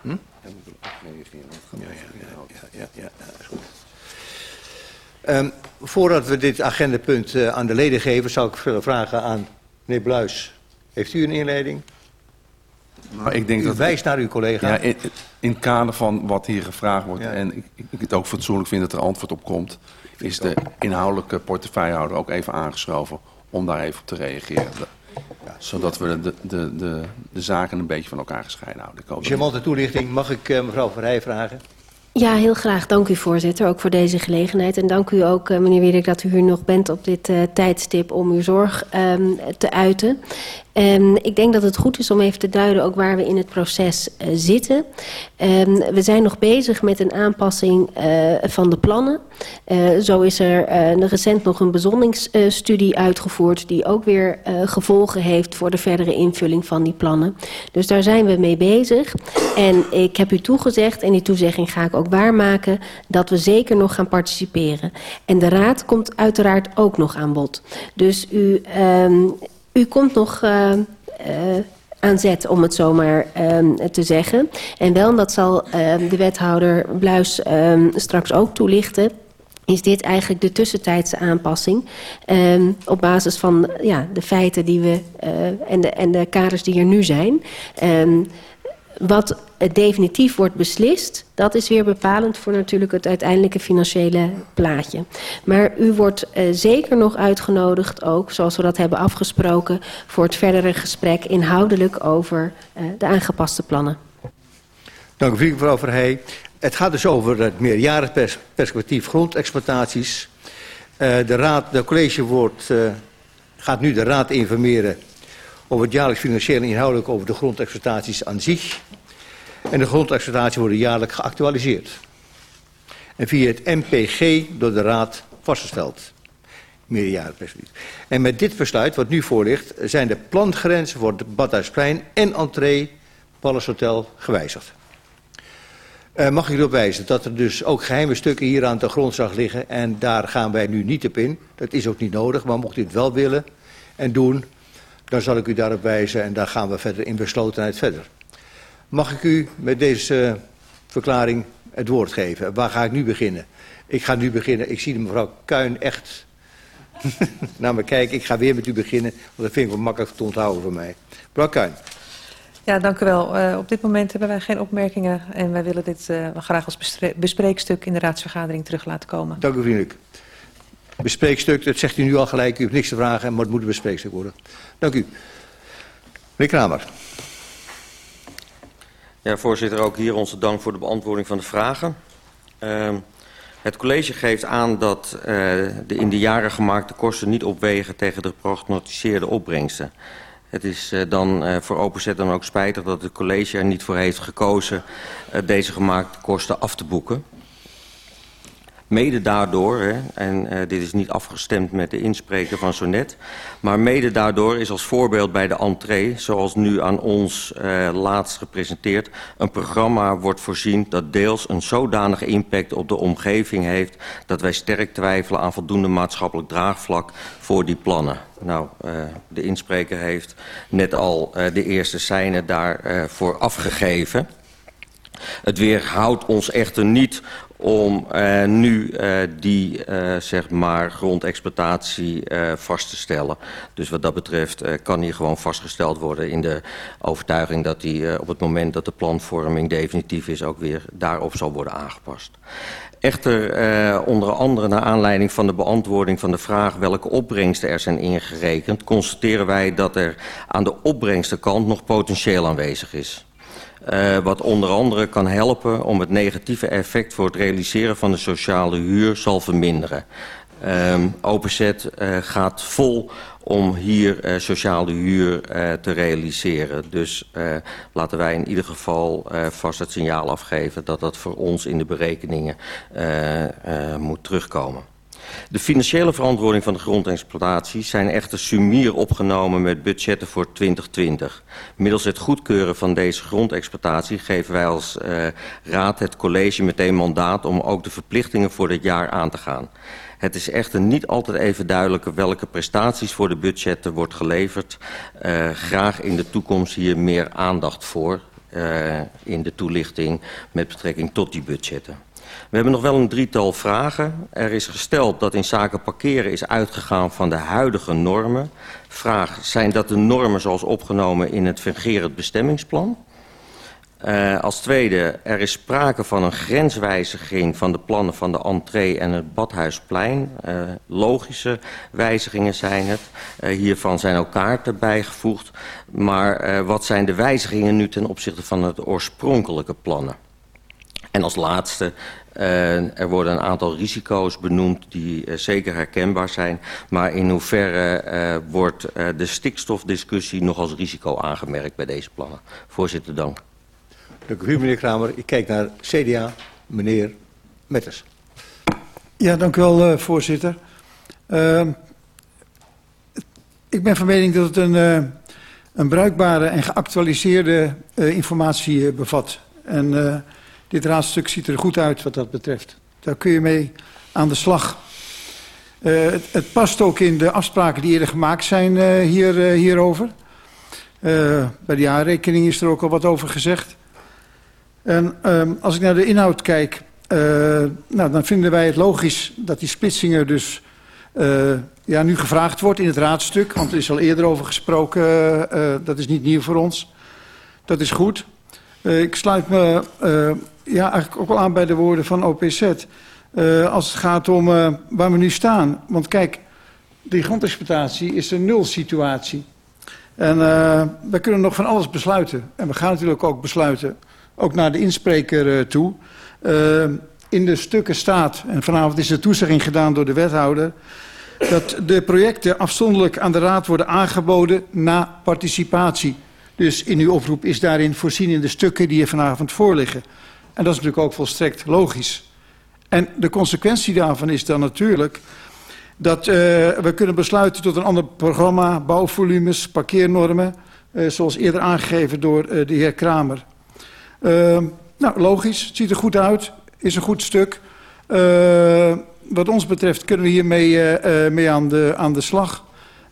Hm? Ja, ja, ja. Um, voordat we dit agendapunt uh, aan de leden geven, zou ik willen vragen aan meneer Bluis. Heeft u een inleiding? Nou, ik denk u dat wijst naar uw collega. Ja, in, in het kader van wat hier gevraagd wordt, ja. en ik, ik, het ook fatsoenlijk vind dat er antwoord op komt, is de inhoudelijke portefeuillehouder ook even aangeschoven om daar even op te reageren. Ja, zodat we de, de, de, de zaken een beetje van elkaar gescheiden houden. Charmante toelichting. Mag ik uh, mevrouw Verheij vragen? Ja, heel graag. Dank u voorzitter, ook voor deze gelegenheid. En dank u ook, uh, meneer Wierik, dat u hier nog bent op dit uh, tijdstip om uw zorg um, te uiten. Um, ik denk dat het goed is om even te duiden ook waar we in het proces uh, zitten. Um, we zijn nog bezig met een aanpassing uh, van de plannen. Uh, zo is er recent nog een bezondingsstudie uitgevoerd... die ook weer gevolgen heeft voor de verdere invulling van die plannen. Dus daar zijn we mee bezig. En ik heb u toegezegd, en die toezegging ga ik ook waarmaken... dat we zeker nog gaan participeren. En de Raad komt uiteraard ook nog aan bod. Dus u... Um, u komt nog uh, uh, aan zet, om het zomaar um, te zeggen. En wel, en dat zal uh, de wethouder Bluis straks ook toelichten is dit eigenlijk de tussentijdse aanpassing. Op basis van ja, de feiten die we, uh, en, de, en de kaders die er nu zijn. Wat definitief wordt beslist, dat is weer bepalend voor natuurlijk het uiteindelijke financiële plaatje. Maar u wordt uh, zeker nog uitgenodigd ook, zoals we dat hebben afgesproken, voor het verdere gesprek inhoudelijk over uh, de aangepaste plannen. Dank u, mevrouw Verheij. Het gaat dus over het meerjarig pers perspectief grondexploitaties. Uh, de, raad, de college wordt, gaat nu de raad informeren over het jaarlijks financieel en inhoudelijk over de grondexploitaties aan zich. En de grondexploitaties worden jaarlijk geactualiseerd. En via het MPG door de Raad vastgesteld. Meerjarenperspectief. En met dit besluit, wat nu voor ligt, zijn de plantgrenzen voor het Badhuisplein en entree Palace Hotel gewijzigd. Uh, mag ik erop wijzen dat er dus ook geheime stukken hier aan de grondslag liggen en daar gaan wij nu niet op in. Dat is ook niet nodig, maar mocht u het wel willen en doen, dan zal ik u daarop wijzen en daar gaan we verder in beslotenheid verder. Mag ik u met deze verklaring het woord geven? Waar ga ik nu beginnen? Ik ga nu beginnen. Ik zie de mevrouw Kuin echt naar me kijken. Ik ga weer met u beginnen, want dat vind ik wel makkelijk te onthouden voor mij. Mevrouw Kuin. Ja, dank u wel. Uh, op dit moment hebben wij geen opmerkingen en wij willen dit uh, graag als bespreekstuk in de raadsvergadering terug laten komen. Dank u vriendelijk. Bespreekstuk, dat zegt u nu al gelijk, u heeft niks te vragen, maar het moet een bespreekstuk worden. Dank u. Meneer Kramer. Ja, voorzitter, ook hier onze dank voor de beantwoording van de vragen. Uh, het college geeft aan dat uh, de in de jaren gemaakte kosten niet opwegen tegen de geprognosticeerde opbrengsten. Het is uh, dan uh, voor Openzet dan ook spijtig dat het college er niet voor heeft gekozen deze gemaakte kosten af te boeken. Mede daardoor, hè, en uh, dit is niet afgestemd met de inspreker van zo net... maar mede daardoor is als voorbeeld bij de entree, zoals nu aan ons uh, laatst gepresenteerd... een programma wordt voorzien dat deels een zodanige impact op de omgeving heeft... dat wij sterk twijfelen aan voldoende maatschappelijk draagvlak voor die plannen. Nou, uh, de inspreker heeft net al de eerste seinen daarvoor afgegeven... Het weerhoudt ons echter niet om uh, nu uh, die uh, zeg maar grondexploitatie vast te stellen. Dus wat dat betreft kan hier gewoon vastgesteld worden in de overtuiging dat die op het moment dat de planvorming definitief is ook weer daarop zal worden aangepast. Echter, uh, onder andere naar aanleiding van de beantwoording van de vraag welke opbrengsten er zijn ingerekend, constateren wij dat er aan de opbrengstenkant nog potentieel aanwezig is. Uh, wat onder andere kan helpen om het negatieve effect voor het realiseren van de sociale huur zal verminderen. Um, Openzet uh, gaat vol om hier uh, sociale huur te realiseren. Dus laten wij in ieder geval vast het signaal afgeven dat dat voor ons in de berekeningen moet terugkomen. De financiële verantwoording van de grondexploitaties zijn echter sumier opgenomen met budgetten voor 2020. Middels het goedkeuren van deze grondexploitatie geven wij als uh, raad het college meteen mandaat om ook de verplichtingen voor dit jaar aan te gaan. Het is echter niet altijd even duidelijk welke prestaties voor de budgetten wordt geleverd. Uh, graag in de toekomst hier meer aandacht voor uh, in de toelichting met betrekking tot die budgetten. We hebben nog wel een drietal vragen. Er is gesteld dat in zaken parkeren is uitgegaan van de huidige normen. Vraag, zijn dat de normen zoals opgenomen in het fungerend bestemmingsplan? Uh, als tweede, er is sprake van een grenswijziging van de plannen van de entree en het Badhuisplein. Uh, logische wijzigingen zijn het. Uh, hiervan zijn ook kaarten bijgevoegd. Maar wat zijn de wijzigingen nu ten opzichte van het oorspronkelijke plannen? En als laatste, uh, er worden een aantal risico's benoemd die uh, zeker herkenbaar zijn. Maar in hoeverre uh, wordt de stikstofdiscussie nog als risico aangemerkt bij deze plannen? Voorzitter, dank. Dank u, meneer Kramer. Ik kijk naar CDA, meneer Metters. Ja, dank u wel, voorzitter. Ehm, ik ben van mening dat het een, een bruikbare en geactualiseerde informatie bevat. En dit raadstuk ziet er goed uit wat dat betreft. Daar kun je mee aan de slag. Uh, het, past ook in de afspraken die eerder gemaakt zijn uh, hier, uh, hierover. bij de jaarrekening is er ook al wat over gezegd. En um, als ik naar de inhoud kijk, nou, dan vinden wij het logisch dat die splitsingen dus ja, nu gevraagd wordt in het raadstuk. Want er is al eerder over gesproken, dat is niet nieuw voor ons. Dat is goed. Ik sluit me ja, eigenlijk ook wel aan bij de woorden van OPZ. Uh, als het gaat om waar we nu staan. Want kijk, die grondexploitatie is een nul situatie. En we kunnen nog van alles besluiten. En we gaan natuurlijk ook besluiten, ook naar de inspreker toe. in de stukken staat, en vanavond is de toezegging gedaan door de wethouder... dat de projecten afzonderlijk aan de raad worden aangeboden na participatie. Dus in uw oproep is daarin voorzien in de stukken die er vanavond voorliggen. En dat is natuurlijk ook volstrekt logisch. En de consequentie daarvan is dan natuurlijk dat uh, we kunnen besluiten tot een ander programma, bouwvolumes, parkeernormen, uh, zoals eerder aangegeven door uh, de heer Kramer. nou, logisch, het ziet er goed uit, is een goed stuk. wat ons betreft kunnen we hiermee mee aan, de, aan de slag.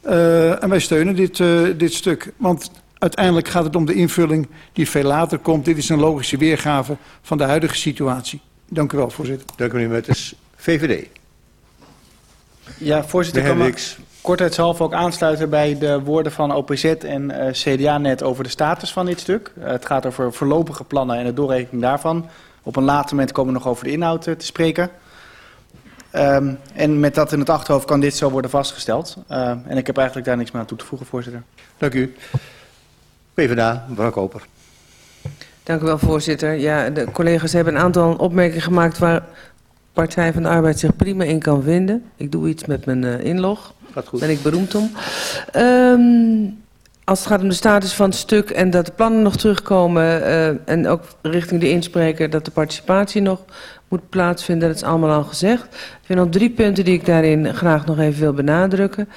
en wij steunen dit, dit stuk, want Uiteindelijk gaat het om de invulling die veel later komt. Dit is een logische weergave van de huidige situatie. Dank u wel, voorzitter. Dank u, meneer Metters. VVD. Ja, voorzitter, ik kan kortheidshalve ook aansluiten bij de woorden van OPZ en uh, eh, CDA net over de status van dit stuk. Uh, het gaat over voorlopige plannen en de doorrekening daarvan. Op een later moment komen we nog over de inhoud uh, te spreken. Um, en met dat in het achterhoofd kan dit zo worden vastgesteld. en ik heb eigenlijk daar niks meer aan toe te voegen, voorzitter. Dank u. PvdA, mevrouw Koper. Dank u wel, voorzitter. Ja, de collega's hebben een aantal opmerkingen gemaakt waar Partij van de Arbeid zich prima in kan vinden. Ik doe iets met mijn uh, inlog. Gaat goed. Ben ik beroemd om. Um, als het gaat om de status van het stuk en dat de plannen nog terugkomen... Uh, en ook richting de inspreker dat de participatie nog moet plaatsvinden, dat is allemaal al gezegd. Er zijn nog drie punten die ik daarin graag nog even wil benadrukken.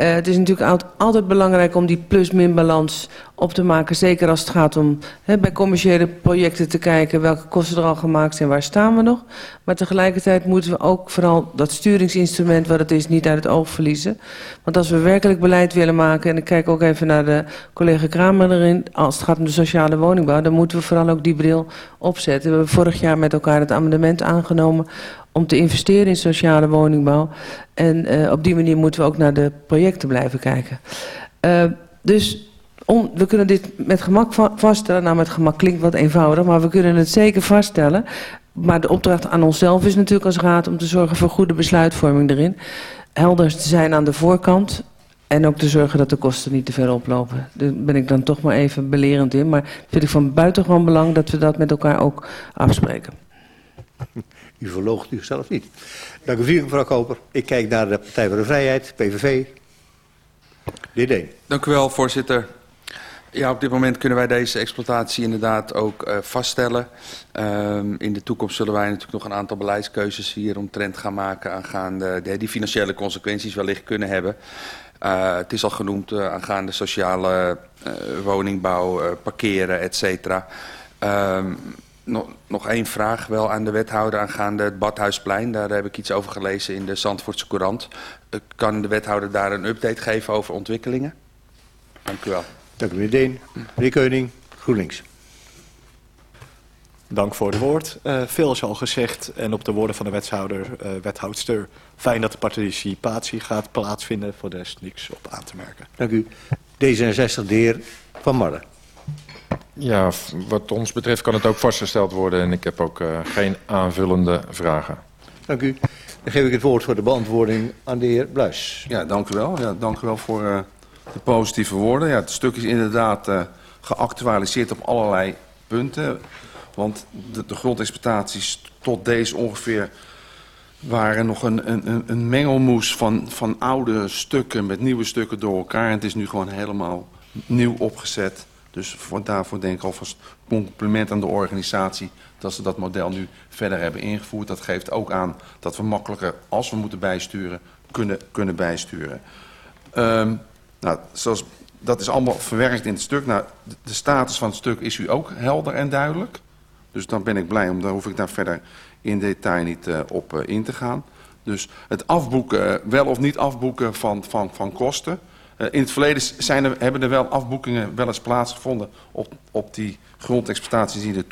Uh, het is natuurlijk altijd belangrijk om die plus-min balans op te maken. Zeker als het gaat om bij commerciële projecten te kijken welke kosten er al gemaakt zijn, waar staan we nog. Maar tegelijkertijd moeten we ook vooral dat sturingsinstrument wat het is niet uit het oog verliezen. Want als we werkelijk beleid willen maken, en ik kijk ook even naar de collega Kramer erin, als het gaat om de sociale woningbouw, dan moeten we vooral ook die bril opzetten. We hebben vorig jaar met elkaar het amendement aangenomen om te investeren in sociale woningbouw. En uh, op die manier moeten we ook naar de projecten blijven kijken. Uh, dus we kunnen dit met gemak vaststellen. Nou, met gemak klinkt wat eenvoudig, maar we kunnen het zeker vaststellen. Maar de opdracht aan onszelf is natuurlijk als raad om te zorgen voor goede besluitvorming erin. Helder te zijn aan de voorkant. En ook te zorgen dat de kosten niet te ver oplopen. Daar ben ik dan toch maar even belerend in. Maar vind ik van buitengewoon belang dat we dat met elkaar ook afspreken. U verloogt u zelf niet. Dank u vriendelijk, mevrouw Koper. Ik kijk naar de Partij voor de Vrijheid, PVV. De heer Dank u wel, voorzitter. Ja, op dit moment kunnen wij deze exploitatie inderdaad ook uh, vaststellen. Um, in de toekomst zullen wij natuurlijk nog een aantal beleidskeuzes hier omtrent gaan maken aangaande de, die financiële consequenties wellicht kunnen hebben. Uh, het is al genoemd uh, aangaande sociale woningbouw, parkeren, et cetera. Um, nog, nog één vraag wel aan de wethouder aangaande het Badhuisplein. Daar heb ik iets over gelezen in de Zandvoortse Courant. Uh, kan de wethouder daar een update geven over ontwikkelingen? Dank u wel. Dank u meneer Deen. Meneer Keuning, GroenLinks. Dank voor het woord. Uh, veel is al gezegd en op de woorden van de wethouder, uh, wethoudster... fijn dat de participatie gaat plaatsvinden. Voor de rest niks op aan te merken. Dank u. D66, de heer Van Marlen. Ja, wat ons betreft kan het ook vastgesteld worden en ik heb ook uh, geen aanvullende vragen. Dank u. Dan geef ik het woord voor de beantwoording aan de heer Bluis. Ja, dank u wel. Ja, dank u wel voor uh, de positieve woorden. Ja, het stuk is inderdaad uh, geactualiseerd op allerlei punten. Want de, de grondexploitaties tot deze ongeveer waren nog een, een, een mengelmoes van, van oude stukken met nieuwe stukken door elkaar. En het is nu gewoon helemaal nieuw opgezet. Dus voor, daarvoor denk ik alvast compliment aan de organisatie dat ze dat model nu verder hebben ingevoerd. Dat geeft ook aan dat we makkelijker, als we moeten bijsturen, kunnen, kunnen bijsturen. Um, nou, zoals, dat is allemaal verwerkt in het stuk. Nou, de status van het stuk is u ook helder en duidelijk. Dus dan ben ik blij, om daar hoef ik daar verder in detail niet uh, op uh, in te gaan. Dus het afboeken, uh, wel of niet afboeken van, van, van kosten. In het verleden zijn er, hebben er wel afboekingen wel eens plaatsgevonden op, op die grondexploitaties die er